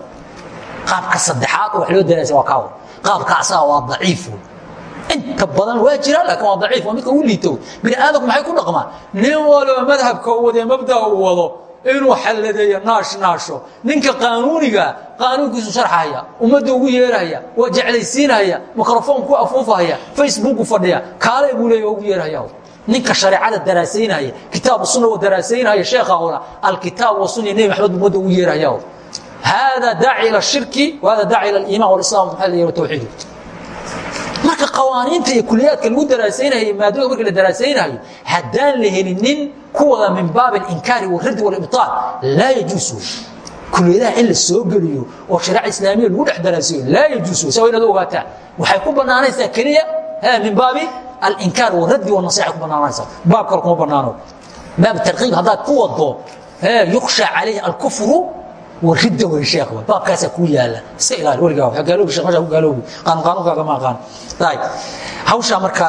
Qaabka saddexaad oo wax loo daraasa waa kaawo. Qaabka asaga waa daciif. Inta badan waa jiraan laakiin waa daciif. Waa midka ugu liito. Bini aadamku maxay ku dhaqmaan? Nin waliba madhabka uu wade mabda uu wado inuu xalladeeyo naash naasho. Ninka qaanuuniga qaanuunkiisu sharxaya ummadda ugu yeerahaya waa jeclaysiinahaya mikrofon ku afuufahaya facebooku fadhiya kaale buu leeya ugu yeerahaya ninka shareecada daraasaynaya kitaabu sunna wa daraasaynaya sheekhauna alkitaab wasunna nebi maxamed ummadda ugu yeerahaya hada daaci ila shirki wa hada daaci ila aliman walislam maxaa la yidhi tawxiid marka qawaaniinta iyo kuliyaadka lagu daraasaynayo maadada marka la daraasaynayo haddaan la helin nin ku wada min baab alinkaari waraddi walibطaal laa yajuus wey kuliyadaha in la soo geliyo oo shariica islaamiya lagu dhex daraasayo laa yajuus wey saa inaad ogaataan waxay ku bannaanaysaa keliya min baabi alinkaar waraddi wanasixa ku bannaanaysaa. Baab kale kuma bannaano. Baab tarkiib haddaad ku wado yukhsha calayhi alkufru waridda wey sheekh baabkaasaa kuu yaalla iska ilaali weligaa gaaloobi sheekh meeshaa ku gaaloobi qaanuun qaanuunkaaga ma aqaan ayib hawshaa marka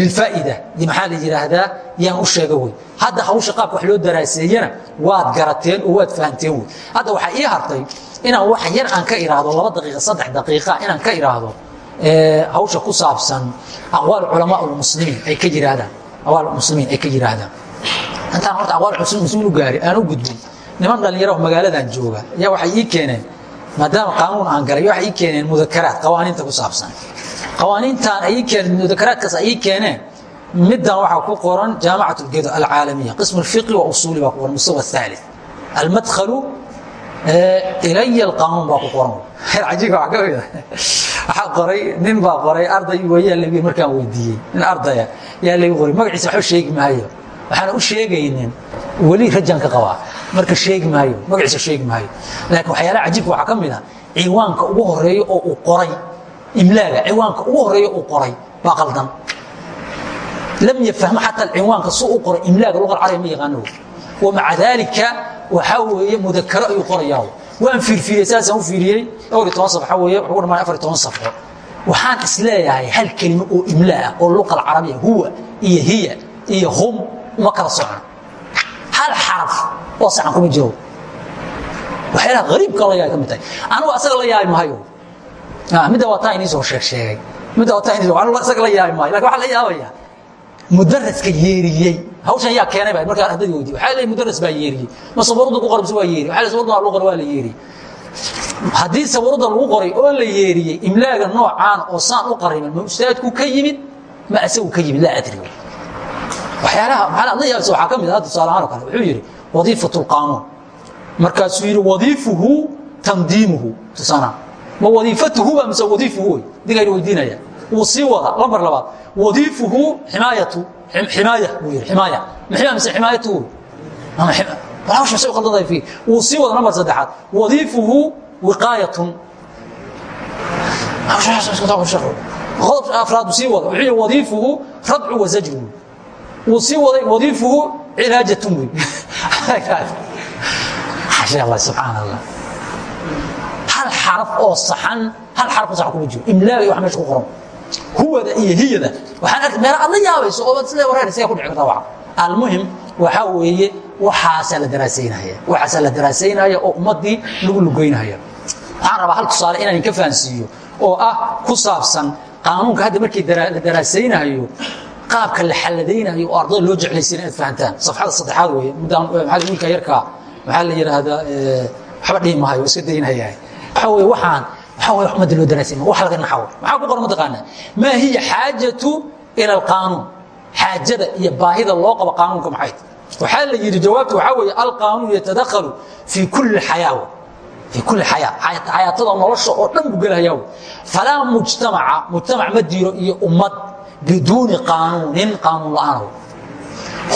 lilfaa'ida maxaa la yidhaahdaa yaan u sheega wey hadda hawsha qaabka wax loo daraaseeyana waad garateen oo waad fahanteen wey hadda waxaa ii hartay inaan wax yar aan ka iraahdo laba daqiiqa saddex daqiiqa inaan ka iraahdo hawsha ku saabsan aqwaal culamaa ulmuslimiin ay ka yidhaahdaan aqwaal muslimiin ay ka yidhaahdaan intaan horta aqwaal muslimiin u gaari aan u gudbin niman dhallinyaro magaaladan jooga ayaa waxay ii keeneen maadaama qaanuun aan galay waxay ii keeneen mudakaraad qawaaniinta ku saabsan. Qawaaniintan ay keeneen mudakaraadkaas ay ii keeneen middan waxaa ku qoran jaamacat ulgedo alcaalamiya qism alfiqi wa usuuli baa ku qoran mustawa athaalith almadkhalu ilaya alqaanuun baa ku qoran. Heer cajiibka wax ka mid ah waxaa qoray nin baa qoray arday wayaa lagu markaan weydiiyey. Nin ardaya yaa lagu qoray magaciisa waxba sheegi maayo. Waxaana u sheegaynin weli rajaan ka qabaa marka sheegi maayo magaciisa sheegi maayo. Laakiin waxyaalaha cajiibka waxaa ka mid ah ciwaanka ugu horreeya oo uu qoray imlaaga ciwaanka ugu horreeya uu qoray baa qaldan. Lam yafahmo xataa ciwaanka su u qoray imlaaga luqa alcarabiya ma yaqaano. Wamaca daalika waxaa weeye mudakaro ayuu qorayaa waan fiirfiiriyey saasaan u fiiriyey dhowr iyo toban safxo weeye wuxuu dhamaan afar iyo toban safxo waxaan is leeyahay hal kelimo oo imlaa ah oo luqa alcarabiya huwa iyo hiya iyo hum uma kala socon. Hal xaraf oo saxan kuma jiro waxyaalaha hariibka la yaay ka mid tahay. Anigu asaga la yaay mahayo midda waa taa inii soo sheeg sheegay midda waa taa inii isaga la yaabi maayo. Lakin waxaa la yaabaya mudaraska yeeriyey. Hawshan yaa keenay ba markaa ardadii weydiye waxaa leeyahy mudaras baa yeeriyey. Ma sabuurada ku qoray mise waa yeeriye waxa sabuurada lagu qoray waa la yeeriyey. Haddii sabuurada lagu qoray oo la yeeriyey imlaaga noocaan oo saan u qariman ma ustaadku ka yimid ma asagu ka yimid laa adri. Waxyaalaha maxaa la yaabaysa waxaa ka mid ah tusaale ahaan oo kale wuxuu yidhi wadiifatu lqaanuun markaasuu yidhi wadiifuhu tandiimuhu tusaana ma wadiifatuhu ba mise wadiifuhu wey digayna weydiinaya wuu sii wada lambar labaad wadiifuhu imaayatu imaaya buu yidhi imaaya maxima mise ximaayatuhu hawsha say u qaldantahay fi wuu sii wada lambar saddexaad wadiifuhu wiqaayatun afraad sii wada wuxuu yidhi wadiifuhu radcu wa zajru wuu sii waday wadiifuhu cilaajatun allah subxaan allah hal xaraf oo saxan hal xaraf oo saxan kuma jiro. Imlaaga wax meesha ku qoran. Huwada iyo hiyada. Waxaan arkay meel aad la yaabayso oo sida wareer isaga ku dhici karta waxa. Almuhim waxaa weeye waxaasaa la daraasaynaya waxaasaa la daraasaynaya oo ummaddii lagu lugeynaya waxaan rabaa hal tusaale inaan ka fahansiiyo oo ah ku saabsan qaanuunka hadda markii la daraasaynayo qaabka la xaladaynayo oo ardada loo jeclaysiina inaad fahantaan. Safxada saddexaad weeye muddaan maxaa wiilka yarkaa? Maxaa la yidhaahdaa waxba dhihi maayo iska daynaya waxa weeye waxaan waxaa weeye ummadda loo daraasay wax laga naxawo maxaa ku qoran mataqaanaa maa hiya xaajatu ila alqaanuun xaajada iyo baahida loo qabo qaanuunka maxay? Waxaa la yidhi jawaabta waxaa weeye alqaanuun yatadakhalu fii kulli xayaa. Xayaatada nolosha oo dhan buu gelahayaa falaa mujtamaca mujtamac ma jiro iyo ummad biduuni qaanuunin qaanuun la'aanow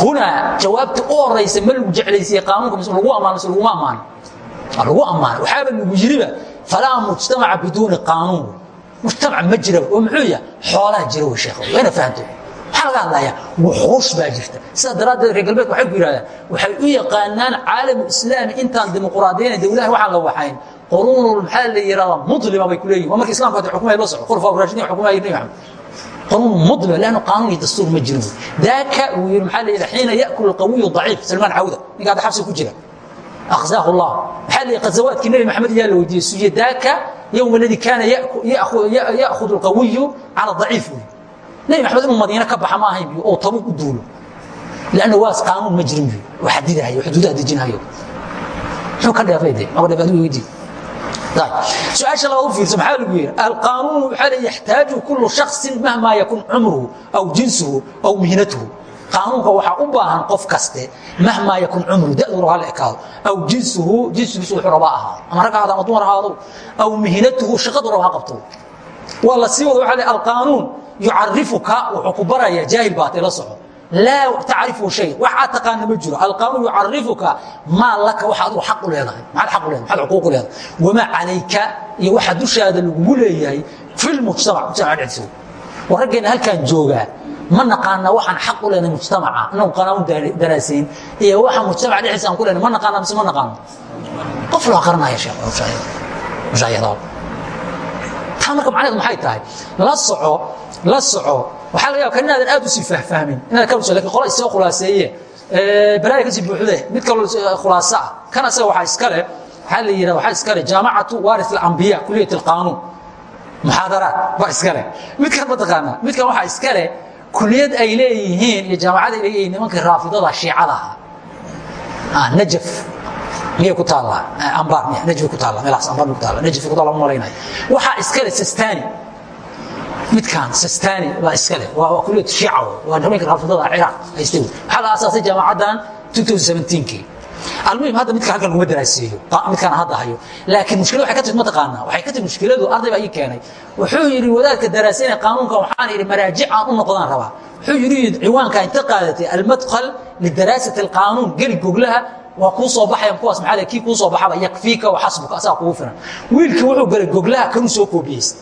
hunaa jawaabta u horaysa ma lagu jeclaysiye qaanuunka mise lagu ammaano mise laguma ammaano lagu ammaano waxaaba lagu yiriba falaa mujtamaca biduuni qaanuun mujtamac ma jiraba oo muxuu yahay xoolaa jira wey sheekh wayna fahanto maxaa laga hadlayaa wuxuush baa jirta sidaa daraaddeed reer galbeed waxay ku yidhahdaan waxay u yaqaanaan caalamu islaami intaan dimuquraadiyana dowlaha waxaan la waxayn quruunul maxaa la yidhahdaa mudlima bay ku leeyihiin waa marka islamka hada xukumaya la soco khulafaa raashidiin xukumaya nabi maxamed anuun mudmir lannu qaanuun iyo dastuur ma jirin daaka wuu yidhi maxaa la yidhi xiina ya'kul qawiyu daciif salmaan cawda ninka hadda xabsi ku jira akhzaahu allah maxaa la yidhi qazawaadkii nebi maxamed yaa la weydiiyey suuye daaka yowma aladi kaana ya'khudu alqawiyu cala daciif wuu nebi maxamed inuu madiine ka baxa ma ahayn biyu oo tabuug u duulo lanna waas qaanuun ma jirin biyu oo xadidahayo xuduudaha dejinahayo muxuu ka dheefay dee ma ka dheef adigu weydii yidhi? Alqaanuun waxaa le yaxtaaju kullu shaksin mahmaa yakun cumruhu aw jinsuhu aw mihnatuhu. Qaanuunka waxaa u baahan qof kaste mahmaa yakun cumruhu da'du raba la ekaado aw jinsuhu jinsigiisu wuxuu rabaa ahaado ama rag ahaado ama dumar ahaado aw mihnatuhu shaqadu raba ha qabto. Waa la sii wada waxaa le alqaanuun yucarifuka wuxuu ku barayaa jaahil baatay la soco laa tacrifu shay wax aad taqaana ma jiro alqaanuun yucarifuka maa laka waxa adigu xaq u leedahay maxaad xaq u leedahay maxaad xuquuq u leedahay wamaa calayka iyo waxa dushaada lagugu leeyahay fi lmujtamac mujtamaca dhexdiisa war raggeena halkaan joogaa ma naqaana waxaan xaq u leenahay mujtamaca inagu qaanuun daraasayn iyo waxa mujtamaca dhexdiisa aan ku leenahay ma naqaana mise ma naqaano qof loo qaranaya sheekh mushaayadaal taa marka macnaheedu maxay tahay la soco la soco waxaa laga yaba kan inaadan aad u sii fahfahmin inaad ka laakiin qola isoo khulaaseeye. Balaaya ka sii buuxde mid kaloo khulaasa ah. Kan asaga waxaa iskale waxaa la yidhahda waxaa iskale jaamacatu waaris alambiya kuliyat alqaanuun muxaadaraat baa iskale midkan mataqaanaa midkan waxaa iskale kuliyad ay leeyihiin iyo jaamacad ay leeyihiin nimankii raafidada shiicada ahaa. Najaf miyay ku taallaa? Ambar najfi ku taalla meelahaas ambar ku taalla najfi ku taalla ma malaynayo waxaa iskale sistani midkaan sistani baa iskale waa kuliyad shiica waa nimanka raafidada ciraaq haystay waxaa la aasaasay jaamacaddan 2017kii almuhim hadda midka halkan laguma daraaseeyo midkaan hadda hayo. Laakiin mushkilada waxay ka timid mataqaanaa waxay ka timid mushkiladu arday baa ii keenay. Wuxuu yidhi wadaadka daraasaynaya qaanuunka waxaan yidhi maraajic aan u noqdaan rabaa. Wuxuu yidhi ciwaanka inta qaadatay almadkhal lidaraasati alqaanuun geli goglaha waa kuu soo baxaya kuwaas maxaa kii kuu soo baxaba yakfiika wa xasbuka asaga kugu filan. Wiilkii wuxuu galay goglaha kanuu soo koobiyeysta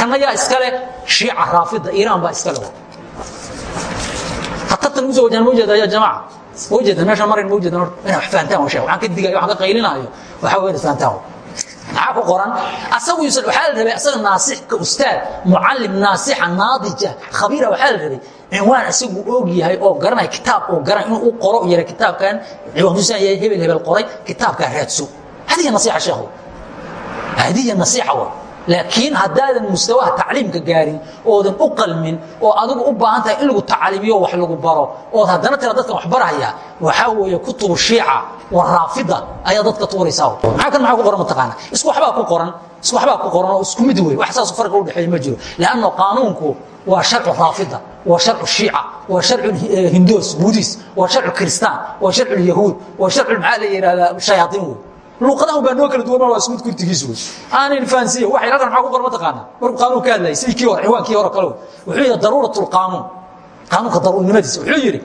kana yaa iskale shiica raafida iiraan baa iskale khatarta lagu soo wajahan ma ujeeda ya jamaaca ma ujeeda meesha marin ma ujeeda inaa wax fahantaan waa sheeg waxaan ka digayo waxaan ka qaylinayo waxaa weyn fahantaan maxaa ku qoran asagu yuusan waxaa la rabay asaga naasixka ustaad mucallim naasixa naadija khabiira waxaa la rabay cinwaan isagu og yahay oo garanaya kitaab oo garan inuu u qoro yara kitaabkan ciwaankiisaan hebel hebel qoray kitaabkaa raadso hadiya nasiixa sheekhu hadiya nasiixa wa laakiin haddaadan mustawaha tacliimka gaarin oodan u qalmin oo adigu u baahan tahay in lagu tacliimiyo wax lagu baro ood haddana tira dadkan wax barahaya waxaa weeye kutubu shiica wa raafida ayaa dadka tuuraysaa. Maxaa kan maxaa ku qoran mataqaana? Isku waxbaa ku qoran isku waxbaa ku qoran oo isku mid wey wax saas farqa u dhexeeya ma jiro. Lanno qaanuunku waa sharcu raafida waa sharcu shiica waa sharcu hindoos buudis waa sharcu kiristaan waa sharcu yahuud waa sharcu maxaa la yidhahdaa shayaatiin wey luuqadahan baa noo kala duwan waa ismid kurtigiis wey aanan fahansiiya waxay halkan maxaa ku qoran mataqaana markuu qaanuun ka hadlayay sidii kii hore hore kale wuxuu yidhi daruurat lqaanuun qaanuunka daruurinimadiisa wuxuu yidhi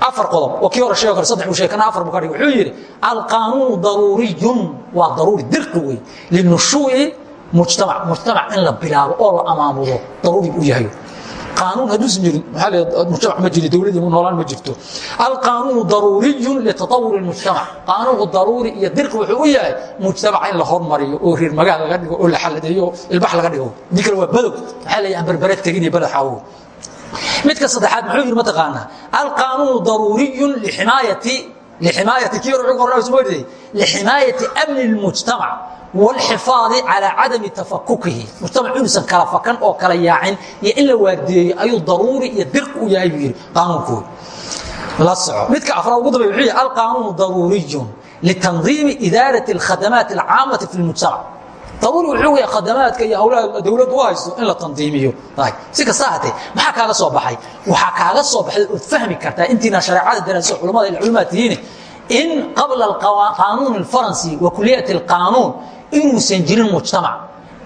afar qodob. Oo kii hore sheego saddex buu sheegay afar buu wuxuu yidhi alqaanuunu daruuriyun. Waa daruuri dirqi wey linushuu'i mujtamac. Mujtamac in la bilaabo oo la amaamudo daruuri uu yahay qaanuun hadduusan jirin mujtamac ma jiro dawladii noolaan ma jirto alqaanuunu daruuriyun litatawuri lmujtamac qaanuunku daruuri iyo dirqi wuxuu u yahay mujtamaca in la hormariyo oo reer magaal laga dhigo oo la xaladeeyo oo ilbax laga dhigo dii kale waa badow maxaa leeyahay aan berbereeg tegin iyo baled xaawo midka saddexaad muxuu yidhi mataqaanaa alqaanuunu daruuriyun liximaayati liximaayati kii hore wuxuu qornaa soo dhigay liximaayati amni lmujtamac wاlxifaadi calىa cadami tafakukihi mujtamac inuusan kala fakan oo kala yaacin iyo in la waardeeyo ayuu daruuri iyo dirq u yahay buu yidhi qaanuunkooda la soco midka afraad ugu dambey wuxuu yihi alqaanuunu daruuriyun litandiimi idaarati اlkhadamaat اlcaamati fi اlmujtamac daruuri wuxuu yahay khadamaadka iyo hawlaha dawladdu u haysto in la tandiimiyo. Si kasta hatee maxaa kaaga soo baxay? Waxaa kaaga soo baxday ood fahmi kartaa intiina shareecada daraaso culamada ila culamaad tihiin in qabla qaanuun اlfaransi wa kuliyat اlqaanuun inuusan jirin mujtamac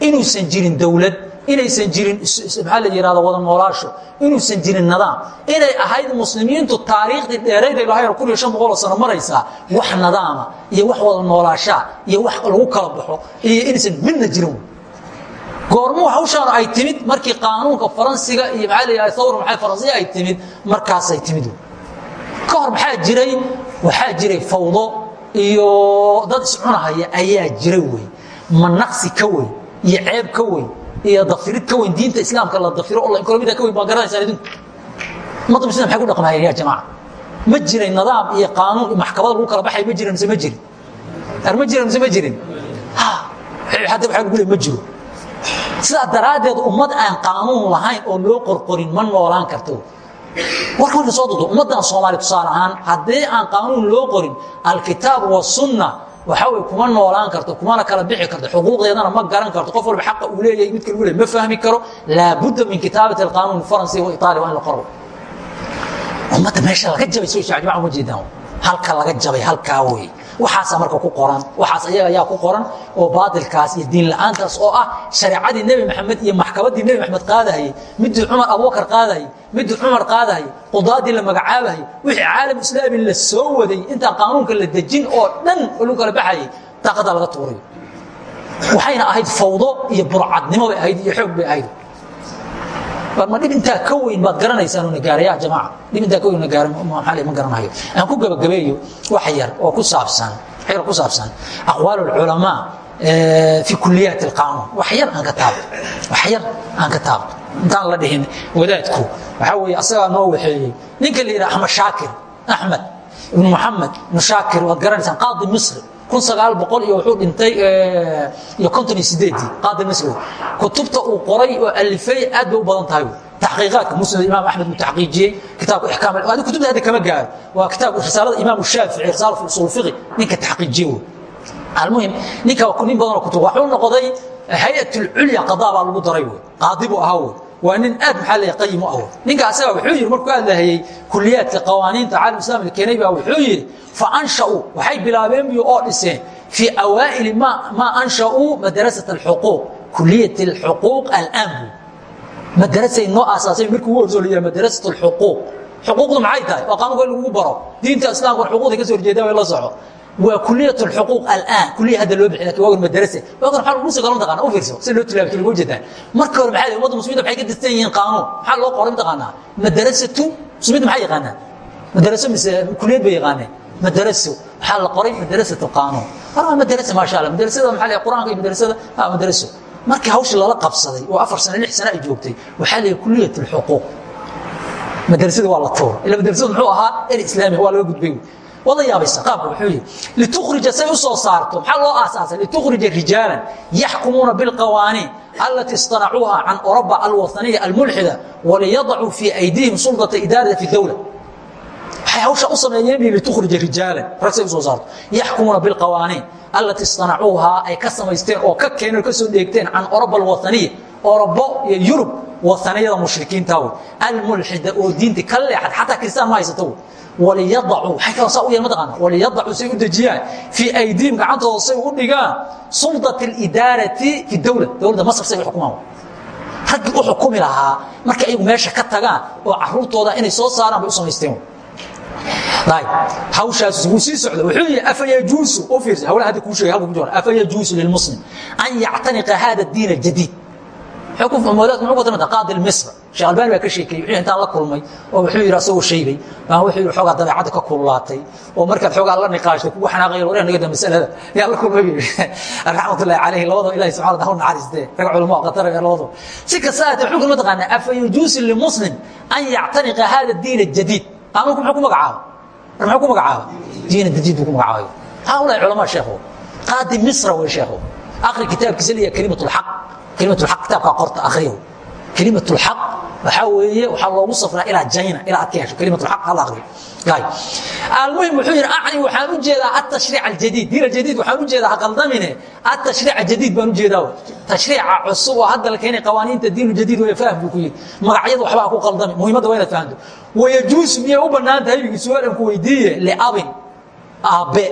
inuusan jirin dawlad inaysan jirin maxaa la yihahda wada noolaasho? Inuusan jirin nidaam inay ahayd muslimiintu taariikhdii dheerayd ay lahayn kun iyo shan boqoloo sano maraysaa wax nidaama iyo wax wada noolaashaa iyo wax lagu kala baxo iyo inaysan midna jirin goormuu hawshaan ay timid markii qaanuunka faransiga iyo maxaa la yihahda thawra maxay faransiya ay timid markaasay timid ka hor maxaa jiray? Waxaa jiray fawdo iyo dad iscunahaya ayaa jira wey. Ma naqsi ka weyn iyo ceeb ka weyn iyo dafirid ka weyn diinta islaamka la dafiro oo economida ka weyn baa garanaysaan idinku ummadda muslimiin maxay ku dhaqmayeen ya jamaca? Ma jiray nidaam iyo qaanuun iyo maxkamada lagu kala baxay ma jirin mise ma jirin? Ar ma jirin mise ma jirin? Hadda waxaa lagu leey ma jiro. Sidaa daraaddeed ummad aan qaanuun lahayn oo loo qorqorin ma noolaan karto. Warka marka soo dudo ummaddan soomaaliya tusaale ahaan haddii aan qaanuun loo qorin alkitaab wasunna waxa wey kuma noolaan karto kumana kala bixi karto xuquuqdeedana ma garan karto. Qof walba xaqa uu leeyahay midka lagu leey ma fahmi karo. Laabudda min kitaabati alqaanuun faransi wa itaaliya waa in la qoro ummadda meesha laga jabay soo shaac jamaca uma halka laga jabay halkaa wey waxaasaa marka ku qoran waxaas ayaga ayaa ku qoran oo baatilkaas iyo diin la'aantaas oo ah shareecadii nebi maxamed iyo maxkamaddii nebi maxamed qaadahayey midii cumar abubakar qaadahayey midii cumar qaadahayey qudaadii la magacaabahayey wixii caalam islaami la soo waday intaan qaanuunka la dejin oo dhan oo lagu kala baxayay daaqadaa laga tuuray. Waxayna ahayd fawdo iyo burcadnimo bay ahayd iyo xoog bay ahayd ma dhib intaa ka weyn baad garanaysaan na gaara ya jamaaca dhib intaa ka weyn na gaara maxaa ma garanayo. Aan ku gabagabeeyo wax yar oo ku saabsan yar ku saabsan aqwaal fi kuliyaat alqaanuun. Wax yar aan ka taabto. Wax yar aan ka taabto. Intaan la dhihin wadaadku waxaa weeye asagaa noo waxeeyey. Ninka la yidhaha axmed shaakir axmed ibnu muxamed ibnu shaakir waad garanaysaan qaadi misri kun sagaal boqol iyo wuxuu dhintay iyo konton iyo sideedii qaadi misri kutubta uu qoray oo alifay aad bay u badan tahay taxqiiqaadka musnad imaam axmed uu taxqiijiyey kitaabka ixkaam adi kutubta hadda kama gaaro waa kitaabka risaalada imaam shaafici risaala fi usul fiqi ninka taxqiijiye wey. Almuhim ninka nin badan oo kutub waxuu noqday hay'at ulculya qadaa baa lagu daray wey. Qaadi buu ahaa wey waa nin aad maxaa leeyahay qayim u awood. Ninka asaga wuxuu yidhi markuu hadlahayey kuliyaadka qawaaniinta caalam islami keenay baa wuxuu yidhi fa ansha'uu waxay bilaabeen biyo oo dhiseen fii awaa'ili ma maa ansha'uu madrasat alxuquuq kuliyat alxuquuq alaan buu madrasay noo aasaasay horso la yidhaha madrasat alxuquuq. Xuquuqdu maxay tahay? Waa qaanuunka in lagu baro. Diinta islaamka xuquuqda ka soo horjeedaa way la soco waa kuliyat xuquuq alaan. Kuliya hadda loo bixi laakiin waagan madrase waagan maxaa lagu soo taqaana u fiirso si loo tilaabto lagu jeedaan marka hore maxaa ummadda muslimiinta waxay ka distan yihiin qaanuun maxaa loo qoray mataqaanaa madrasatu muslimiinta maxay yaqaanaan? Madraso mise kuliyad bay yaqaaneen. Madraso waxaa la qoray? Madrasatu qaanuun war waa madrasa maasha allah madrasada maxaa la quraanka iyo madrasada? Ha madraso markii hawsha lala qabsaday oo afar sano lix sano ay joogtay waxaa la kuliyat alxuquuq madrasada waa la tuura ila madrasadu muxuu ahaa er islaami waa laga gudbay wada yaabaysa qaabka wuxuu yidhi litukhrija say u soo saarto. Maxaa loo aasaasay? Litukhrija rijaalan yaxkumuuna bilqawaaniin alati istanacuuha can uraba alwaaniya almulxida waliyadacuu fii aydiihim suldata idaarati dowla waxay hawsha u sameeyeen litukhrija rijaalan rag say u soo saarto. Yaxkumuuna bilqawaaniin alati istanacuuha ay ka samaysteen oo ka keeneen ka soo dheegteen can uraba alwaaniya orabo iyo yurub wahaniyada mushrikiinta wey almulxida oo diinti ka leexad xataa kristaan ma haysato wey waliyadacuu waxay kaloo saa u yahay mataqaana waliyadacuu say u dejiyaan fii aydiihim gacantooda say u dhigaan suldat alidaarati fi dowla dowladda masar say u xukumaan raggii u xukumi lahaa markay ayagu meesha ka tagaan oo caruurtooda inay soo saaraan bay u samaysteen hawshaas wuu sii socda wuxuu yihi afayajuusu u fiirsa hawlaha hadda kuu sheegay halka ku jira afayajuusu lilmuslim an yactaniqa hada mawlaad muxuu ku tiranta qaadi misr. Sheekh albani baa ka sheekeeyey wixii intaan la kulmay oo wuxuu yidhi asagoo sheegay baan wuxuu yidhi xoogaa dabeecadda ka kululaatay oo markaad xoogaa la niqaashto kugu xanaaqayo wareen naga masalada yaa la kulmay buu yidhi. Raxmatullahi calayhi labadoo ilahi subxana taala naxariistee rag culamo qatar ee labadoo si kasta aatee wuxuu kuma taqaanaa afa yajuusu limuslim an yactaniqa hada diin ajadiid anugu muxuu ku magacaaba muxuu ku magacaaba diin jadiid buu ku magacaabay. Haa ulaahi culamaa sheekhu. Qaadi misra wey sheekhu. Akri kitaabkiisa leeyaha kalimatlxaq lxaq kelimatulaq kitaabkaa qorta akhriyo. Kelimatulxaq waxaa weeye waxaa loogu safraa ilaa jayna ilaa aad ka hesho kelimatulxaq hala akhriyo. Almuhim wuxuu yidhi acni waxaan u jeedaa atashriic aljadiid. Diin aljadiid waxaan u jeedaa haqaldamine atashriic aljadiid baan u jeedaa tashriica cusub oo hadda la keenay qawaaniinta diin jadiid way fahm buu ku yidhi. Magacyada waxbaa ku qaldami muhiimadda waa inaad fahanto wayajuus miyay u bannaan tahay su'aalan ku weydiiye liabin aabbe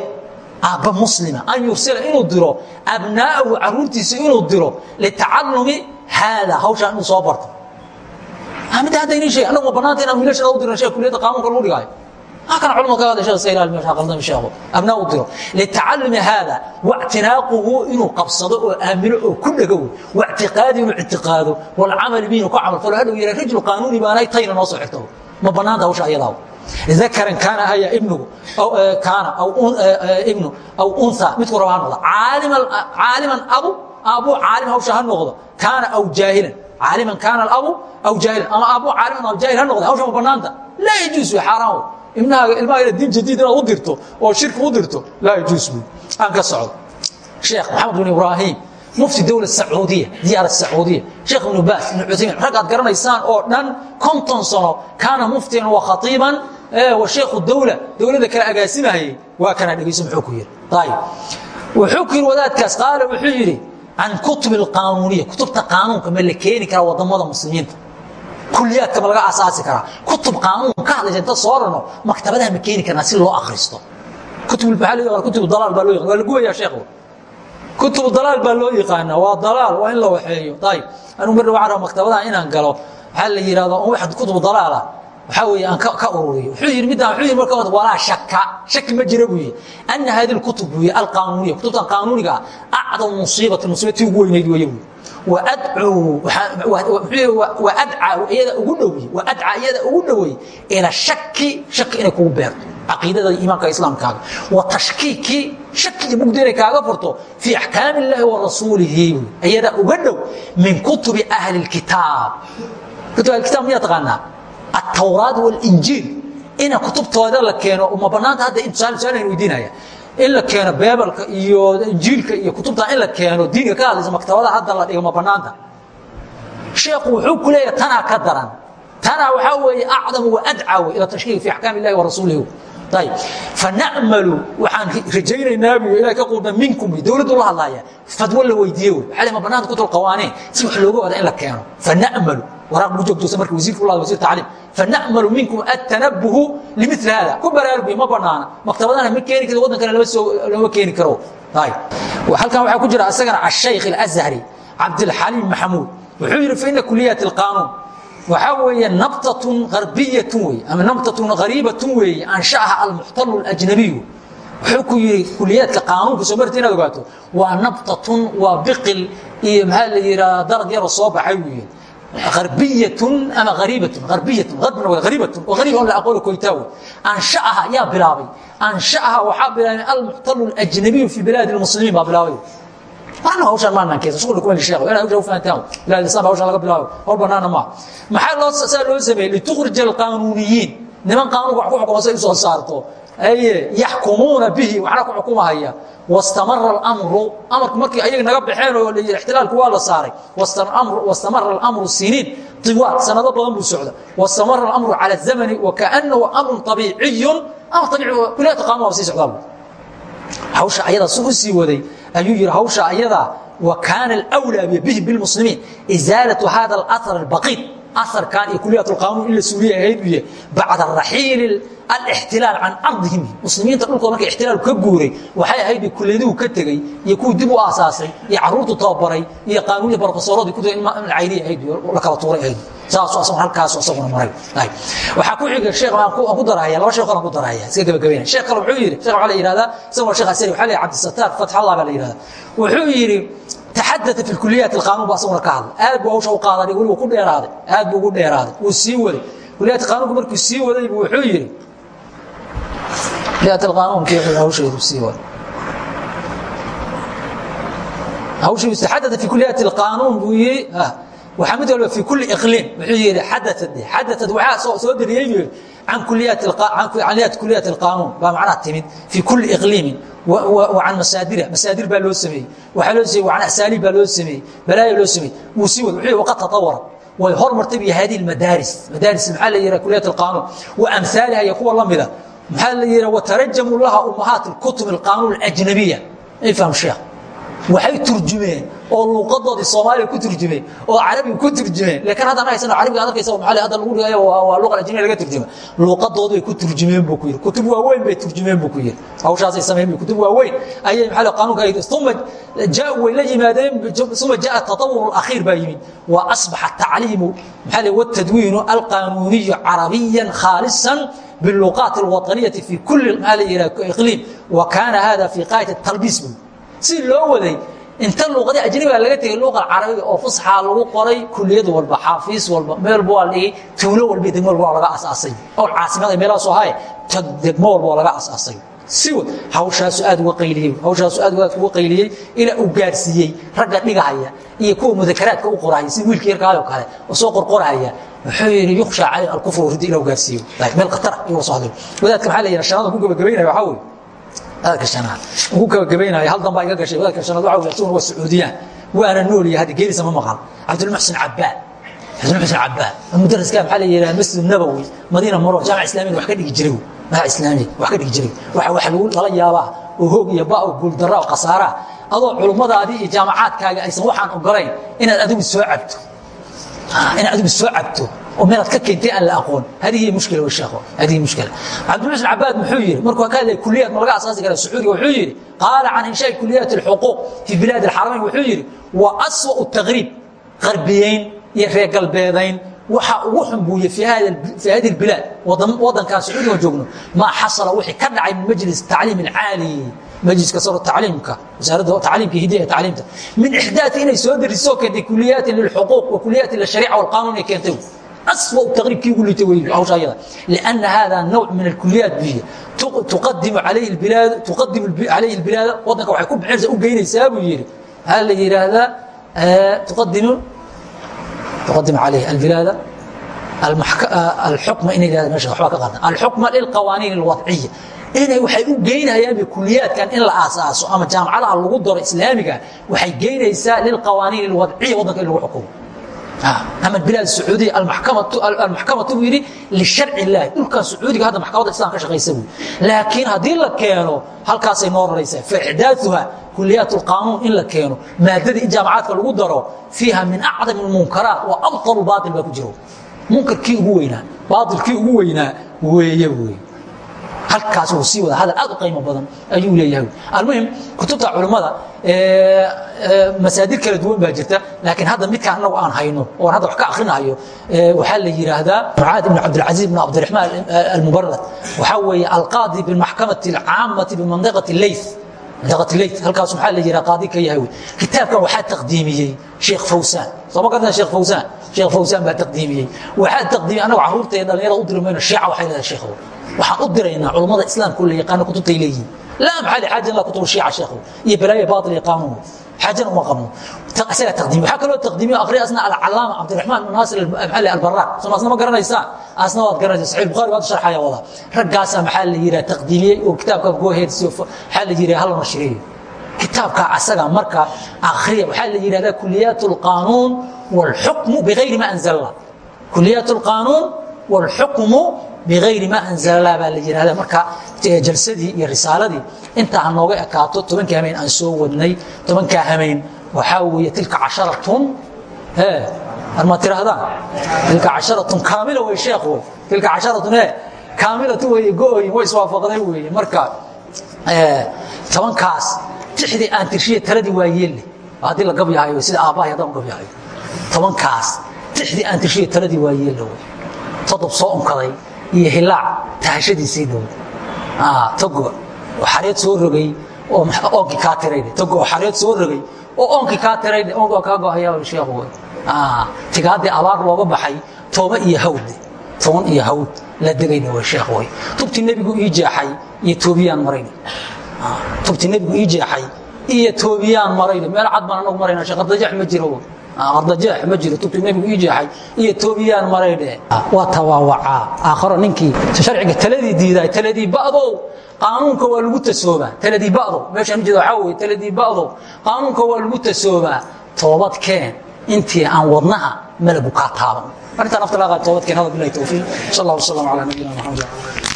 aabba muslima an yursila inuu diro abnaa'ahu caruurtiisa inuu diro litacalumi haada hawshaan inuu soo barto. Midda hadda inii sheeg annagu ma bannaanta inaan wiilashada u dirno sheekh kuliyadda qaanuunka lagu dhigaayo halkan culama ka hadasha iska ilaali meesha qaldami sheekhu abnaa u diro. Litacalumi haada wactinaaquhu inuu qabsado oo aamino oo ku dhego wactiqaadi inuu ictiqaado walcamali bihi inuu ka camal falo hadhow yara rajul qaanuuni baanay tayna noo soo xirto. Ma bannaanta hawsha akaran kaana haya ibnugu kaana ibnu aw una midku raba ha noqda. Caaliman abu aabuu caalim hawsha ha noqdo. Kaana aw jaahilan. Caaliman kaana abu aw jaahilan. Ama aabuu caaliman aw jaahil ha noqda hawsha ma banaanta. Laa yajuus way xaaraan wey ibnahaaga ilmahaaga inaad diin jadiid inaad u dirto oo shirki u dirto laa yajuus buy aan ka socdo. Sheekh maxamed bin ibraahim mufti dowla sacuudiya diyaara sacuudiya sheekh ibnu baas ibnu cuthaymiin raggaad garanaysaan oo dhan konton sano kaana muftiyan wa khatiiban wa sheekhu dowla dowladda kala agaasimahayay waa kana dhegeyso muxuu ku yidhi. Ayib wuxuu ku yidhi wadaadkaas qaala wuxuu yidhi can kutubi alqaanuuniya kutubta qaanuunka ma la keeni karaa waddamada muslimiinta. Kuliyaadka ma laga asaasi karaa. Kutub qaanuun ka hadlaysa inta soo rarno maktabadaha ma keeni karnaa si loo akhristo. Kutub maxaa loo yaqaan kutub dalaal baa loo yaqaan waa la gubayaa sheekhu kutubu dalaal baa loo yaqaanaa. Waa dalaal waa in la waxeeyo. Ayib anigu mar waxaan rabaa maktabadaha inaan galo waxaa la yidhahdo wax kutubu dalaala. Waxaa weeye aan ka ururiyo. Wuxuu yidhi midaan wuxuu yidhi marka walaa shaka shaki ma jira buu yidhi. Ana hadi lkutub buu yidhi alqaanuuniya kutubtan qaanuuniga ah acdamu musiibatin musiibatii ugu weynayd weeye buu waadcaa iyada ugu dhowey waadcaa iyada ugu dhowey ila shaki shaki inay kugu beerto caqiidada iimaanka islaamkaaga wa tashkiiki shakiga mugdi inay kaaga furto fii axkaami illaahi wa rasuulihi iyada uga dhow min kutubi ahli lkitaab kutub ahlikitaab miyaa taqaanaa altawraat walinjiil ina kutubtooda la keeno ma banaanta hadda tusaale tusaalen weydiinaya in la keeno beebalka iyo injiilka iyo kutubta in la keeno diinka ka hadlaysa maktabada hadda la dhigo ma banaanta sheekhu wuxuu ku leeyahay tanaa ka daran tanaa waxaa weeye acdamu wa adcaw ila tashkiik fi axkaam illahi wa rasuulihi ayib fana'malu waxaan rajaynaynaa bu ilahay ka quudna minkum dowladdu la hadlaaya. Fadwo la weydiiye wey waxaa ma banaanta kutub qawaaniin si wax looga wada in la keeno. Fana'malu waraaq buu joogtoosa marka wasiirka ulaada wasiir tacliim. Fana'malu minkum atanabuhu limil hada ku baraarugiyo ma banaana. Maktabadana ma keeni karo waddankana lama soo lama keeni karo. Halkan waxaa ku jira isagana ashaykh alazhari cabdilxaliim maxamuud. Wuxuu yidhi faina kuliyaat alqaanuun waxaa weeye nabtatun harbiyatun wey ama nabtatun hariibatun weeye ansha'aha almuxtalu alajnabiyu. Wuxuu ku yidhi kuliyaadka qaanuunka soo inaad ogaato waa nabtatun waa biqil iyo maxaa la yidhaha darad yaroo soo baxay buu yidhi arbiyatun ama ariibatun arbiyatun arbina w ariibatun oo ariib on la aqoona koytaa wey ansha'aha yaa bilaabay. Ansha'aha waxaa bilaabay almuxtalu alajnabiyu fi bilaadi lmuslimiin baa bilaabay ana hawshaan maanaan keensan shughulka kuma sheekh inaad hawshaan u fahantaan bilaad islam hawshaan laga bilaabo hawl banaana maaha maxaa loo saa loo sameeyey litukhrija alqaanuuniyiin niman qaanuunka wax ku xukuma say u soo saarto yaxkumuuna bihi waxna ku xukumahaya wastamara almru amarku markii ayaga naga baxeen oo ixtilaalku waa la saaray wastamara alamru siniin tiwaal sanado badan buu socda wastamara alamru cala zamani wakaanahu amrun abiiciyun amar abiici kulliya taqaano waa sii socdaa hawsha ayadaa su u sii waday ayuu yidhi hawsha ayadaa wa kaana alwlaa bihi bilmuslimiin isaalatu hada alahar albaqiid aarkan iyo kuliyat qaanuun in la suuliya ahayd u yahay. Bacda raxiili alixtilaal can ardihim. Muslimiinta dhulkooda marka ixtilaal ka guuray waxay ahayd kuliyadihu ka tegey iyo kuwii dib u aasaasay iyo caruurtu tababaray iyo qaanuunya barofesoradii ku cayri ahayd la kala tuuray ahayd. Saasoo asagoo halkaasoo asaguna maray. Waxaa ku xiga sheekh aan ku darahaya laba sheekh aan ku darahaya iska gabagabayna sheekh kale wuxuu yidhi sheekh waxaa la yidhahdaa isagoo sheekh asari waxaa la yidhi cabdisataar fatxallah baa la yidhahdaa. Wuxuu yidhi taxadaa fi kuliyaat اqanuun ba asaguna ka hadlay aad bu hawsha u qaadaday weliba ku dheeraaday aad bu ugu dheeraaday wuu sii waday kuliyaat qanuunka markuu sii waday bu wuxuu yidhi kuliyaat qanuunki hawsheedu sii waday hawshii taxadaa fi kuliyaat اqanuun buu yidhi waxaa mid walba fi kuli iqliim wuxuu yidhi xadaad xadaad waxaa soo dariyey can kuliyaat kuliyaat اqanuun baa macnaha timid. Fi kuli iqliimin an masaadir masaadir baa loo sameeyey. Waaa loo samey an asaaliib baa loo sameeyey. Balaaya loo sameeyey. Wuu sii wad wuxuu waqad tatawara. Way hormartay bi hadi madaaris madaaris maxaa la yihaha kuliyat alqaanuun? Wa amhaaliha iyo kuwa la mida. Maxaa la yihaha watarajamuu laha ummahaat kutub alqaanuun alajnabiya ifham sheekh waxay turjumeen oo luuqadoodii soomaaliya ku turjumeen oo carabiga ku turjumeen. Lakiin hadda haysano carabiga ad arkaysa maa hadda lagu dhigayo waa luqa ajnabiya laga turjuma luuqadoodii bay ku turjumeen buu ku yidhi. Kutub waaweyn bay turjumeen buu ku yidhi. Hawshaasay sameyn kutub waaweyn. Ayay maxaa qanuunka uma jaa way la yimaadeen uma jaa tatawur alakhiir baa yimid. Wa asbaxa tacliimu maxaa leh watadwiinu alqanuuniyu carabiyan khaalisan biluqaat alwaطaniyati fi kuli maxaa la wa kaana hada fi qaayat talbiis buu si loo waday inta luuqadii ajnabiga laga tegay luuqa carabiga oo fusxaa lagu qoray kuliyad walba xaafiis walba meel walba waa dhigay tuulo walba degmo walba waa laga asaasay ool caasimada meelahaas oo haye degmo walba waa laga asaasay si hawshaasu aad uga qayliyey hawshaasu aad aad uga qayliyey ilaa uu gaarsiiyey ragga dhigahaya iyo kuwa mudakaraadka u qorahaya si wiilka yarkaayoo kale oo soo qorqorahaya wuxuu yidhi yukhsha calay alkufr rudi ilaa u gaarsiiyo meel khatar ayuu soo hadlay. Wadaadka maxaa la yidhaha shanada ku gabagabaynaya waxaa weeye shanaad. Ugu gabagabaynaya hal dan baa iga gashay. Wadaadka shanaad. Waxa wey asaguna waa sacuudiyaan. Waana noolyahay hadda geerisa ma maqal cabdulmuxsin cabbaan cabdulmuxsin cabbaan mudaraska maxaa la yidhaha masjid nabowi madiina maro jaamac islamiga wax ka dhigi jiray magac islaamiga. Wax ka dhigi jiray. Waxa waxa lagu lala yaabaa oo hoog iyo ba oo guuldarra oo khasaara. Adoo culummadaadii iyo jaamacaadkaaga aysan waxaan ogolayn inaad adigu soo cabto inaad adigu soo cabto oo meelaad ka keentay aan la aqoon hadihi mushkila sheekho hadihi mushkila cabdulmuxsin cabaad muxuu yidhi markuu ka hadlaya kuliyaad ma laga asaasi sacuudiga wuxuu yidhi qaala can inshaai kuliyaat alxuquuq fi bilaad alxaramayn wuxuu yidhi wa aswa'u taqriib qarbiyeyn iyo reer galbeedayn waxaa ugu xunbuuye fii haadi bilaad wadankaan sacuudiga joogno. Maa xasala wixii ka dhacay min majlis tacliim caali majliska saro tacliimka wasaaradda tacliimka hidiya ee tacliimta min ixdaati inay soo derisoo keentay kuliyaatin lilxuquuq wa kuliyaatin lishariica walqanuun ay keentay. Aswa taqriibkii ugu liitay wey hawsha ayada lianna haadaa nawc min alkuliyaat bihiya tuqadimu calayhi albilaad tuqadimu calayhi albilaada wadanka waxay ku bixinaysaa u geynaysaa buu yidhi. Waxaa la yidhaahdaa tuqadimu تقدم عليه البلاد الحكم إن إذا ماشي waxba ka qadan الحكم للقوانين الوضعية inay waxay u geynayaan kuliyaadkan in la aasaaso ama jaamacadaha lagu daro islaamiga waxay geynaysaa lilqawaaniin alwadciya waddanka in lagu xukumo ama bilaad sacuudiya almaxkamatu buu yidhi lisharci illaahi dhulkan sacuudiga hadda maxkamadda islam ka shaqaysa buu. Laakiin haddii la keeno halkaasay noo raraysaa faixdaatuha kuliyaat alqaanuun in la keeno maadadii in jaamacaadka lagu daro fiiha min acdam almunkaraat wa abtalu baatil baa ku jiro. Munkarkii ugu weynaa baatilkii ugu weynaa weeye wey halkaas uu sii wada hadal aad u qiimo badan ayuu leeyahay. Almuhim kutubta culummada masaadir kala duwan baa jirta laakiin hadda midkaan annagu aan hayno oo aan hadda wax ka akrinahayo waxaa la yidhaahdaa mucaad ibn cabdilcaziz ibn cabdiraxmaan eh, almubarad waxaa weeye alqaadi bilmaxkamati alcaamati bimandiqati leyth leyt halkaas maxaa la yihaa qaadi ka yahay kitaabkan waxaa taqdiimiyey sheekh fawsaan soo ma gartan sheekh fawsaan sheekh fawsaan baa taqdiimiyey. Waxaa taqdiimiyey annagu carruurta iyo dhallinyarada u diri mayno shiica waxay leedahay sheekhow waxaan u diraynaa culummada islaamka la yaqaano kutubtay leeyihiin laa maxaa li xaaja ilaa kutub shiica sheekhow iyo balaaya baatil iyo qaanuun xaajana uma qabno isaga taqdiimiy waxaa kaloo taqdiimiyo akhriya asna alcalaama cabdiraxmaan ibn naasir maxaa albaraaq soo ma asna ma garanaysaan asna waad garanaysa saxiix bukhari waad sharxaya wada raggaasaa maxaa la yidhaha taqdiimiyey oo kitaabka goheedsi maxaa la yidhaha hal nashriyo kitaabka asaga marka akhriya waxaa la yidhahdaa kuliyaat اlqaanuun wاlxukmu bigayri ma anzala allah kuliyaat اlqaanuun wاlxukmu bigayri ma anzala allah baa la yidhahdaa marka jalsadii iyo risaaladii intaa nooga ekaato tobankii hameen aan soo wadnay tobankaa hameen waxaa weeye tilka casharatun ma tirahdaan tilka casharatun kaamila wey sheekh wey tilka casharatun e kaamilatu wey go-oyin way iswaafaqday weeye marka tobankaas tixdii aan tirshiya taladii waa yeelle haddii la gabyahayo sida aabbahay haddaan u gabyahayo tobankaas tixdii aan tirshiya taladii waa yeelle wey todob soo unkaday iyo hilaac. Tahashadiisii dhow togo oo xareed soo rogay oo oonkii kaa tiraydhe togo oo xareed soo rogay oo oonkii kaa tiraydhe oonka kaa gohayaa sheekhu wey tigaadii abaar looga baxay tooba iyo hawde toban iyo hawd la degayna way sheekh way tubtii nebigu ii jeexay iyo toobiyaan marayna. Tubtii nebigu ii jeexay iyo toobiyaan marayna. Meel cad baan anagu marayna sheekh ardajeex ma jiro ardajeex ma jiro tubtii nebigu ii jeexay iyo toobiyaan maraydhe waa tawaawacaa aakharo ninkii sharciga taladii diiday taladii ba'dow qaanuunka waa lagu tasoobaa. Taladii ba'dow meeshaan ujeeda waxaa weye taladii ba'dow qaanuunka waa lagu tasoobaa. Toobad keen intii aan wadnaha malagu kaa taaban. Arintaa nafta laaqaa toobadkeen hada bilahi towfiiq sal allah wasalam calaa nabiyina maxamed